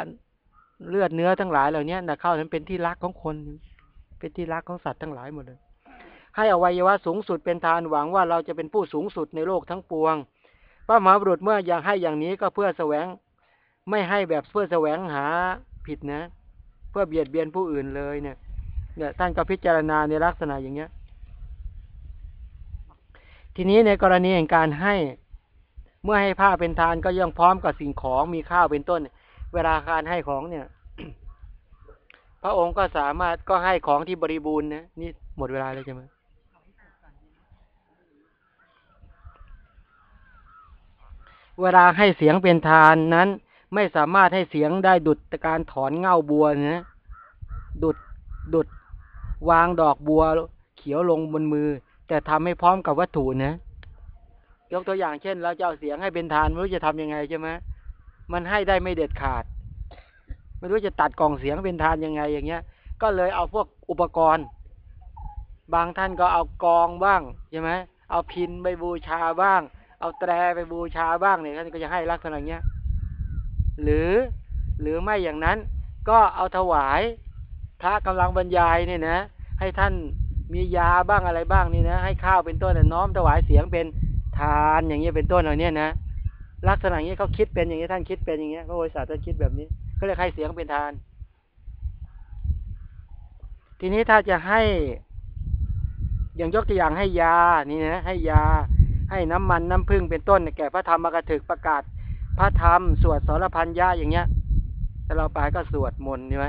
เลือดเนื้อทั้งหลายเหล่านี้นะเข้านั้นเป็นที่รักของคน เป็นที่รักของสัตว์ทั้งหลายหมดเลย ให้อวัยวะสูงสุดเป็นทานหวังว่าเราจะเป็นผู้สูงสุดในโลกทั้งปวงพระมหาบุรุษเมื่ออยากให้อย่างนี้ก็เพื่อแสวง ไม่ให้แบบเพื่อแสวงหาผิดนะ เพื่อเบียดเบียนผู้อื่นเลยเนี่ยเนี่ยท่านก็พิจารณาในลักษณะอย่างเงี้ย ทีนี้ในกรณีแห่งการให้ เมื่อให้ผ้าเป็นทานก็ย่อมพร้อมกับสิ่งของมีข้าวเป็นต้น เวลาการให้ของเนี่ย พระองค์ก็สามารถก็ให้ของที่บริบูรณ์นะนี่หมดเวลาเลยใช่ไหมเวลาให้เสียงเป็นทานนั้น ไม่สามารถให้เสียงได้ดุดการถอนเง่าบัวนะดุดดุดวางดอกบัวเขียวลงบนมือ แต่ทำให้พร้อมกับวัตถุนะ ยกตัวอย่างเช่น เราจะเอาเสียงให้เป็นทานไม่รู้จะทำยังไงใช่ไหมมันให้ได้ไม่เด็ดขาด ไม่รู้จะตัดกล่องเสียงเป็นทานยังไงอย่างเงี้ย ก็เลยเอาพวกอุปกรณ์ บางท่านก็เอากองบ้างใช่ไหมเอาพินไปบูชาบ้าง เอาแตรไปบูชาบ้างเนี่ยท่านก็จะให้ลักษณะเนี้ย หรือหรือไม่อย่างนั้น ก็เอาถวายพระกำลังบรรยายเนี่ยนะ ให้ท่านมียาบ้างอะไรบ้างนี่นะ ให้ข้าวเป็นต้นน้อมถวายเสียงเป็นานอย่างเงี้ยเป็นต้นเหล่านี้นะลักษณะอย่างนี้เขาคิดเป็นอย่างนี้ท่านคิดเป็นอย่างเงี้ยพระโพธิสัตว์ท่านคิดแบบนี้เขาเรียกให้เสียงเป็นทาน ทีนี้ถ้าจะให้ อย่างยกตัวอย่างให้ยานี่นะให้ยา ให้น้ำมันน้ำพึ่งเป็นต้นแก่พระธรรมกถึกประกาศ พระธรรมสวดสรพันยาอย่างเงี้ยถ้าเราไปก็สวดมนต์ใช่ไหม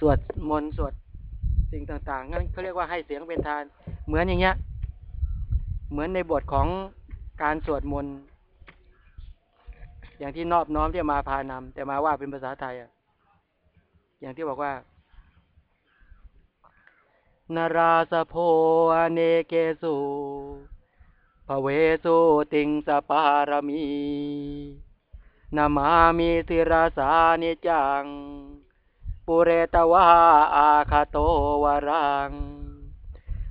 สวดมนต์สวดสิ่งต่างๆงั้นเขาเรียกว่าให้เสียงเป็นทาน เหมือนอย่างเงี้ย เหมือนในบทของการสวดมนต์อย่างที่นอบน้อมที่มาพานำแต่มาว่าเป็นภาษาไทยอะ อย่างที่บอกว่า นาราสโพอเนเกสุภเวสุติงสปารมีนามามิสิราสานิจัง ปุเรตวาอาคาโตวรัง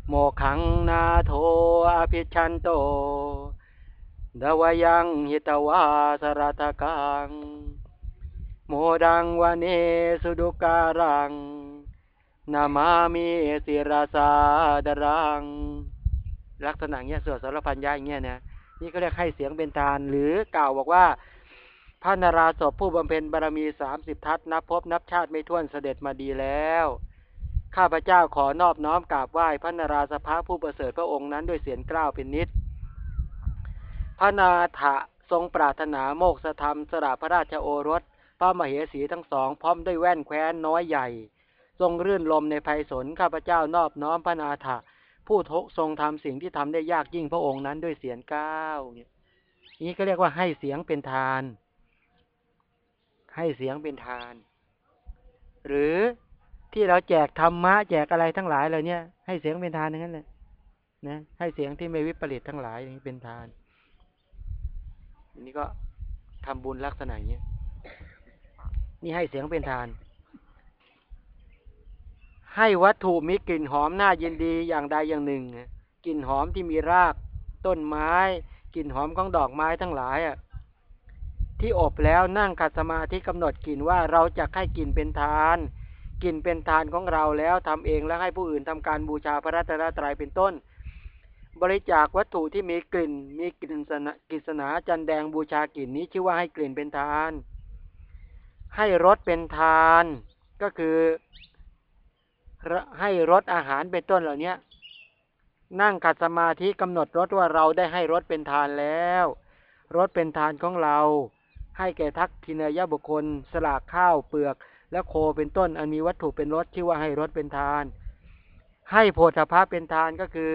โมขังนาโทอภิชันโตดวยังหิตวาสรตกัง โมดังวเนสุดุการัง นามามิสิราสาดรัง ลักษณะเงี้ยสวดสารพันยาอย่างเงี้ยนะนี่ก็เรียกให้เสียงเป็นทาน หรือกล่าวบอกว่าพระนาราศพผู้บำเพ็ญบารมีสามสิบทัศนับพบนับชาติไม่ถ้วนเสด็จมาดีแล้ว ข้าพเจ้าขอนอบน้อมกราบไหว้พระนาราสภาผู้ประเสริฐพระองค์นั้นด้วยเสียงกล้าวเป็นนิด พระนาถะทรงปรารถนาโมกษธรรมสระพระราชโอรส พระมเหสีทั้งสองพร้อมด้วยแว่นแคว้นน้อยใหญ่ ทรงรื่นลมในภัยสนข้าพเจ้านอบน้อมพระนาถะผู้ททรงทำสิ่งที่ทำได้ยากยิ่งพระองค์นั้นด้วยเสียงก้าวเนี่ยนี้ก็เรียกว่าให้เสียงเป็นทาน ให้เสียงเป็นทาน หรือ ที่เราแจกธรรมะแจกอะไรทั้งหลายเหล่านี้ให้เสียงเป็นทานอย่างนั้นแหละนะให้เสียงที่ไม่วิปริตทั้งหลายอย่างนี้เป็นทานอันนี้ก็ทำบุญลักษณะอย่างนี้นี่ให้เสียงเป็นทาน ให้วัตถุมีกลิ่นหอมน่ายินดีอย่างใดอย่างหนึ่งกลิ่นหอมที่มีราก ต้นไม้กลิ่นหอมของดอกไม้ทั้งหลายอะที่อบแล้วนั่งขัดสมาธิกำหนดกลิ่นว่าเราจะให้กลิ่นเป็นทาน กลิ่นเป็นทานของเราแล้วทำเองแล้วให้ผู้อื่นทำการบูชาพระรัตนตรัยเป็นต้น บริจาควัตถุที่มีกลิ่น มีกลิ่นสนะกฤษณาจันแดงบูชากลิ่นนี้ชื่อว่าให้กลิ่นเป็นทาน ให้รสเป็นทานก็คือให้รสอาหารเป็นต้นเหล่านี้นั่งขัดสมาธิกำหนดรสว่าเราได้ให้รสเป็นทานแล้วรสเป็นทานของเรา ให้แก่ทักทินยบุคคล สลากข้าวเปลือก และโคเป็นต้น อันมีวัตถุเป็นรสชื่อว่าให้รสเป็นทาน ให้โพธภาเป็นทานก็คือ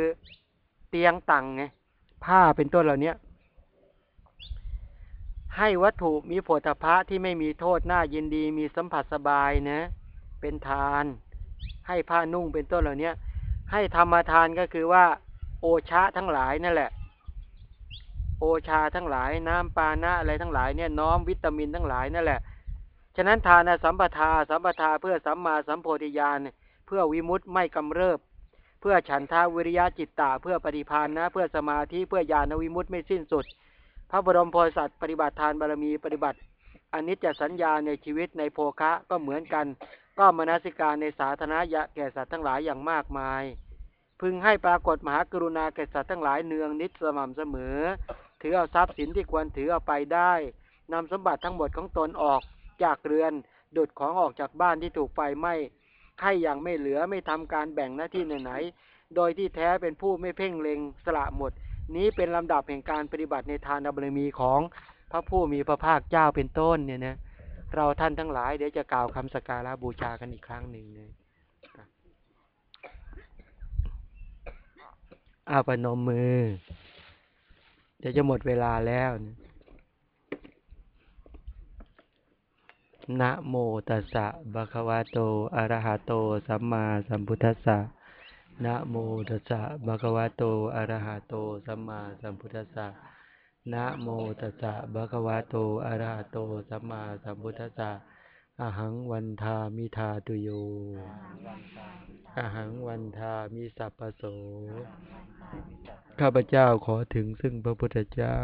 เตียงตังไงผ้าเป็นต้นเหล่านี้ให้วัตถุมีโพธภะที่ไม่มีโทษน่ายินดีมีสัมผัสสบายนะ เป็นทาน ให้ผ้านุ่งเป็นต้นเหล่านี้ให้ธรรมทานก็คือว่า โอชาทั้งหลายนั่นแหละ โอชาทั้งหลาย น้ำปานะอะไรทั้งหลายเนี่ยน้อมวิตามินทั้งหลายนั่นแหละ ฉะนั้นทานสัมปทาสัมปทาเพื่อสัมมาสัมโพธิญาณเพื่อวิมุตต์ไม่กำเริบ เพื่อฉันทาวิริยะจิตตา เพื่อปฏิพานนะ เพื่อสมาธิเพื่อญาณวิมุตต์ไม่สิ้นสุด พระบรมโพธิสัตว์ปฏิบัติทานบารมีปฏิบัติอนิจจสัญญาในชีวิตในโภคะก็เหมือนกัน ก็มนสิการในสาธารณะแก่สัตว์ทั้งหลายอย่างมากมาย พึงให้ปรากฏมหากรุณาแก่สัตว์ทั้งหลายเนืองนิดสม่ำเสมอ ถือเอาทรัพย์สินที่ควรถือเอาไปได้นำสมบัติทั้งหมดของตนออก จากเรือน ดุดของออกจากบ้านที่ถูกไฟไหม้ให้อย่างไม่เหลือไม่ทำการแบ่งหน้าที่ไหนๆโดยที่แท้เป็นผู้ไม่เพ่งเล็งสละหมด นี้เป็นลำดับแห่งการปฏิบัติในทานบารมีของพระผู้มีพระภาคเจ้าเป็นต้นเนี่ยนะเราท่านทั้งหลายเดี๋ยวจะกล่าวคำสการะบูชากันอีกครั้งหนึ่งเลยอาปนมมือ เดี๋ยวจะหมดเวลาแล้วนะ นะโมตัสสะบะคะวะโต อะระหะโต สัมมาสัมพุทธัสสะ นะโมตัสสะบะคะวะโต อะระหะโต สัมมาสัมพุทธัสสะ นะโมตัสสะบะคะวะโต อะระหะโต สัมมาสัมพุทธัสสะอะหังวันทามิทาตุโยอะหังวันทามิสัพพโส ข้าพเจ้าขอถึงซึ่งพระพุทธเจ้า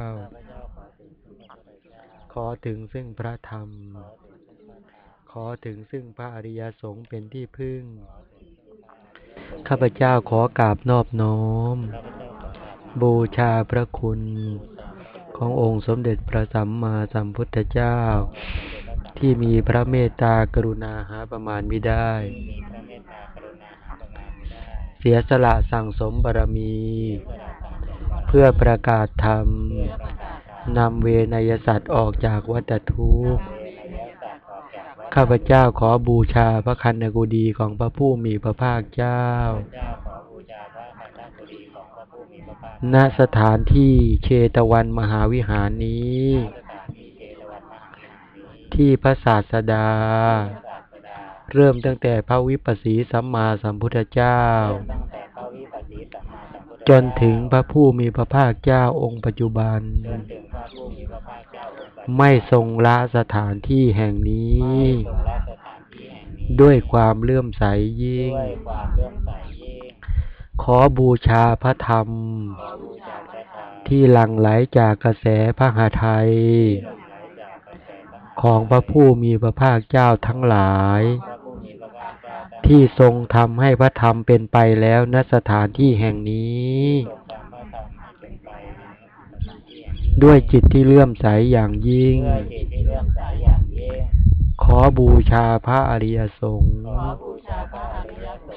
ขอถึงซึ่งพระธรรม ขอถึงซึ่งพระอริยสงฆ์เป็นที่พึ่ง ข้าพเจ้าขอกราบนอบน้อม บูชาพระคุณ ขององค์สมเด็จพระสัมมาสัมพุทธเจ้า ที่มีพระเมตตากรุณาหาประมาณไม่ได้ เสียสละสั่งสมบารมี เพื่อประกาศธรรมนำเวนยสัตว์ออกจากวัฏทุกข์ ข้าพเจ้าขอบูชาพระคันกุดีของพระผู้มีพระภาคเจ้า ณ สถานที่เชตวันมหาวิหารนี้ ที่พระศาสดา เริ่มตั้งแต่พระวิปัสสีสัมมาสัมพุทธเจ้า จนถึงพระผู้มีพระภาคเจ้าองค์ปัจจุบัน ไม่ทรงละสถานที่แห่งนี้ ด้วยความเลื่อมใสยิ่ง ขอบูชาพระธรรม ที่หลั่งไหลจากกระแสพระหาไทย ของพระผู้มีพระภาคเจ้าทั้งหลาย ที่ทรงทำให้พระธรรมเป็นไปแล้วณสถานที่แห่งนี้ ด้วยจิตที่เลื่อมใสอย่างยิ่ง ขอบูชาพระอริยสงฆ์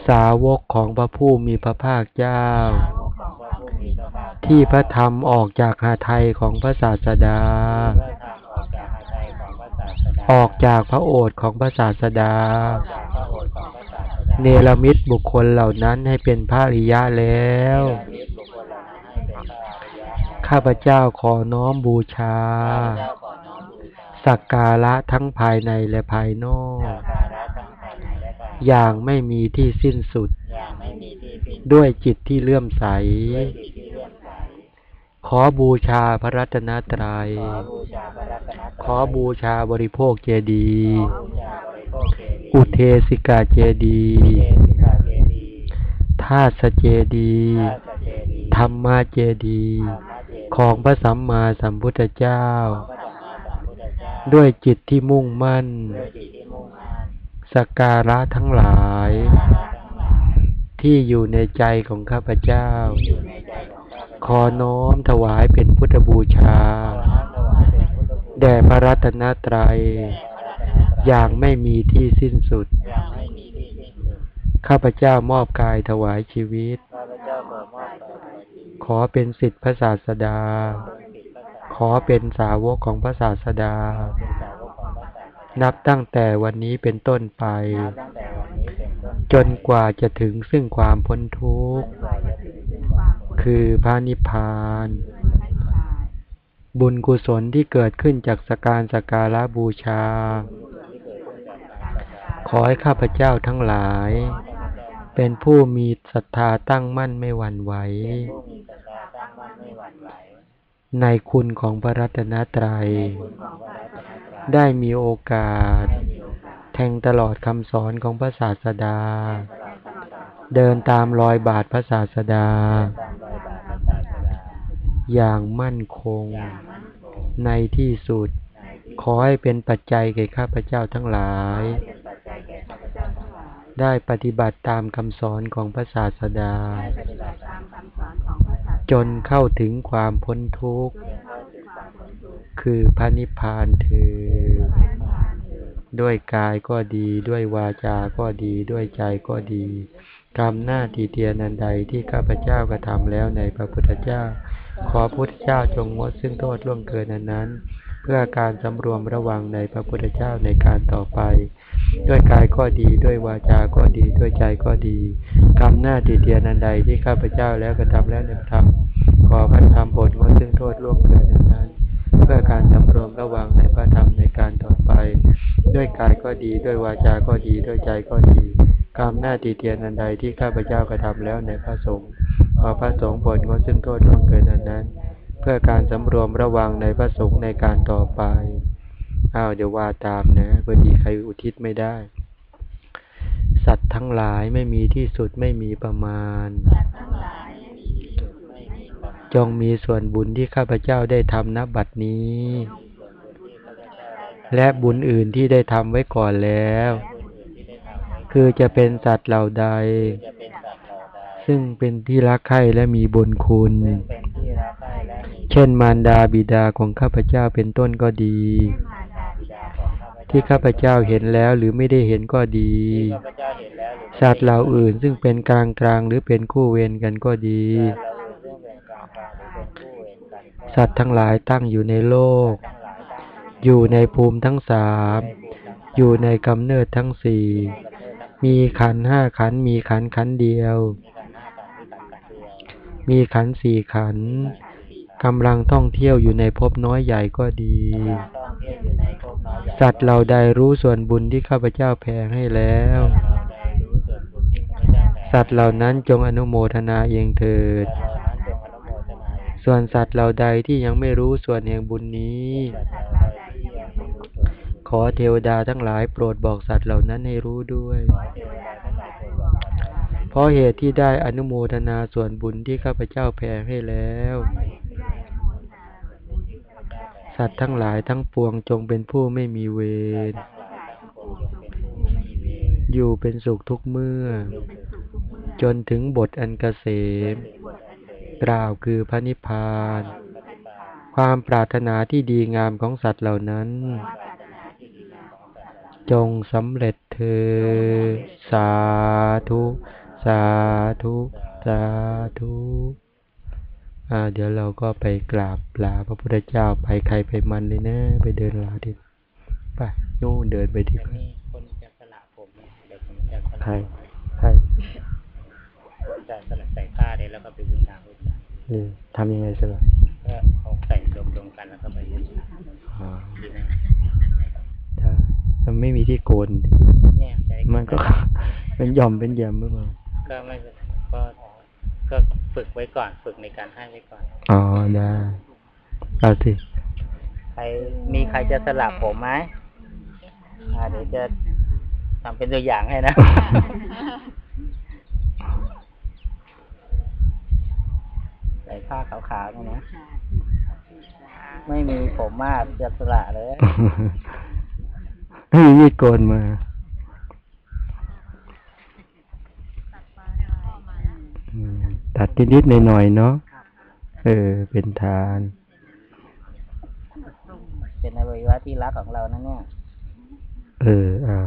สาวกของพระผู้มีพระภาคเจ้า ที่พระธรรมออกจากหาไทยของพระศาสดา ออกจากพระโอษฐ์ของพระศาสดา เนรมิตบุคคลเหล่านั้นให้เป็นพระอริยะแล้ว ข้าพเจ้าขอน้อมบูชา สักการะทั้งภายในและภายนอก อย่างไม่มีที่สิ้นสุด ด้วยจิตที่เลื่อมใส ขอบูชาพระรัตนตรัย ขอบูชาบริโภคเจดีย์อุเทสิกาเจดีย์ธาตุเจดีย์ธรรมเจดีย์ ของพระสัมมาสัมพุทธเจ้า ด้วยจิตที่มุ่งมั่น สักการะทั้งหลาย ที่อยู่ในใจของข้าพเจ้า ขอน้อมถวายเป็นพุทธบูชา แด่พระรัตนตรัย อย่างไม่มีที่สิ้นสุด ข้าพเจ้ามอบกายถวายชีวิต ขอเป็นสิทธิพระศาสดา ขอเป็นสาวกของพระศาสดา นับตั้งแต่วันนี้เป็นต้นไป จนกว่าจะถึงซึ่งความพ้นทุกข์ คือพระนิพพาน บุญกุศลที่เกิดขึ้นจากสการสการะบูชา ขอให้ข้าพเจ้าทั้งหลาย เป็นผู้มีศรัทธาตั้งมั่นไม่หวั่นไหว ในคุณของพระรัตนตรัย ได้มีโอกาส แทงตลอดคำสอนของพระศาสดา เดินตามรอยบาทพระศาสดา อย่างมั่นคง ในที่สุด ขอให้เป็นปัจจัยแก่ข้าพเจ้าทั้งหลาย ได้ปฏิบัติตามคำสอนของพระศาสดา จนเข้าถึงความพ้นทุกข์ คือพระนิพพานเถิดด้วยกายก็ดี ด้วยวาจาก็ดี ด้วยใจก็ดีกรรมหน้าที่เตียนันใดที่ข้าพเจ้ากระทำแล้วในพระพุทธเจ้า ขอพุทธเจ้าจงงดซึ่งโทษล่วงเกินนั้นนั้นเพื่อการสำรวมระวังในพระพุทธเจ้าในการต่อไป ด้วยกายก็ดี ด้วยวาจาก็ดี ด้วยใจก็ดีกรรมหน้าที่เตียนันใดที่ข้าพเจ้าแล้วกระทำแล้วในธรรมขอพระธรรมบทงดซึ่งโทษล่วงเกินนั้น เพื่อการสำรวมระวังในพระธรรมในการต่อไป ด้วยกายก็ดี ด้วยวาจา ก็ดี ด้วยใจก็ดีกรรมหน้าตีเตียนอันใดที่ข้าพเจ้ากระทำแล้วในพระสงฆ์ขอพระสงฆ์ผลงดซึ่งโทษล่วงเกินนนั้น เพื่อการสำรวมระวังในพระสงฆ์ในการต่อไป อ้าวเดี๋ยวว่าตามนะพอดีใครอุทิศไม่ได้ สัตว์ทั้งหลายไม่มีที่สุดไม่มีประมาณ จงมีส่วนบุญที่ข้าพเจ้าได้ทำนับบัดนี้ และบุญอื่นที่ได้ทำไว้ก่อนแล้ว คือจะเป็นสัตว์เหล่าใด ซึ่งเป็นที่รักใคร่และมีบุญคุณเช่นมารดาบิดาของข้าพเจ้าเป็นต้นก็ดี ที่ข้าพเจ้าเห็นแล้วหรือไม่ได้เห็นก็ดี สัตว์เหล่าอื่นซึ่งเป็นกลางกลางๆหรือเป็นคู่เวรกันก็ดี สัตว์ทั้งหลายตั้งอยู่ในโลก อยู่ในภูมิทั้งสามอยู่ในกำเนิดทั้งสี่มีขันธ์ห้าขันธ์มีขันธ์ขันธ์เดียว มีขันธ์สี่ขันธ์กำลังท่องเที่ยวอยู่ในภพน้อยใหญ่ก็ดี สัตว์เหล่าใดรู้ส่วนบุญที่ข้าพเจ้าแผ่ให้แล้ว สัตว์เหล่านั้นจงอนุโมทนาเองเถิด ส่วนสัตว์เหล่าใดที่ยังไม่รู้ส่วนแห่งบุญนี้ ขอเทวดาทั้งหลายโปรดบอกสัตว์เหล่านั้นให้รู้ด้วย เพราะเหตุที่ได้อนุโมทนาส่วนบุญที่ข้าพเจ้าแผ่ให้แล้ว สัตว์ทั้งหลายทั้งปวงจงเป็นผู้ไม่มีเวร อยู่เป็นสุขทุกเมื่อ จนถึงบทอันเกษม กล่าวคือพระนิพพาน ความปรารถนาที่ดีงามของสัตว์เหล่านั้น จงสำเร็จเธอ สาธุ สาธุ สาธุ เดี๋ยวเราก็ไปกราบลาพระพุทธเจ้าไปใครไปมันเลยนะ ไปเดินลาดิไปนู่นเดินไปที่มีคนจะสละผมไหมเดี๋ยวผมจะสละใครใครจะสละใส่ผ้าเลยแล้วก็ไปบูชาบูชาเออทำยังไงสละก็เอาใส่รวมๆกันแล้วก็ไปบูชาอ๋อดีนะถ้าถ้าไม่มีที่โกนเนี่ยใช้มันก็เป็นหย่อมเป็นแยมหรือเปล่าก็ไม่เป็นก็ ก็ฝึกไว้ก่อน ฝึกในการให้ไว้ก่อน อ๋อได้เอาสิใครมีใครจะสลับผมไหมอ่าเดี๋ยวจะทำเป็นตัวอย่างให้นะอขาวๆเนี่ยนะ ไม่มีผมมากจะสละเลยไม่มีมีดโกนมาอืม ตัดนิดๆหน่อยๆเนาะเออ เป็นทาน เป็นอวัยวะที่รักของเรานะเนี่ย เอออ่า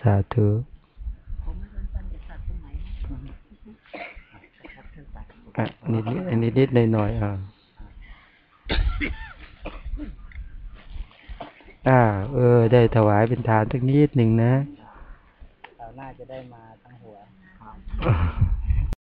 สาธุผมไม่สนใจจะตัดตรงไหนอะนิดๆนิดนิดๆหน่อยๆอ่าอ่า เออ ได้ถวายเป็นทานสักนิดหนึ่งนะเราน่าจะได้มาทั้งหัวอ่า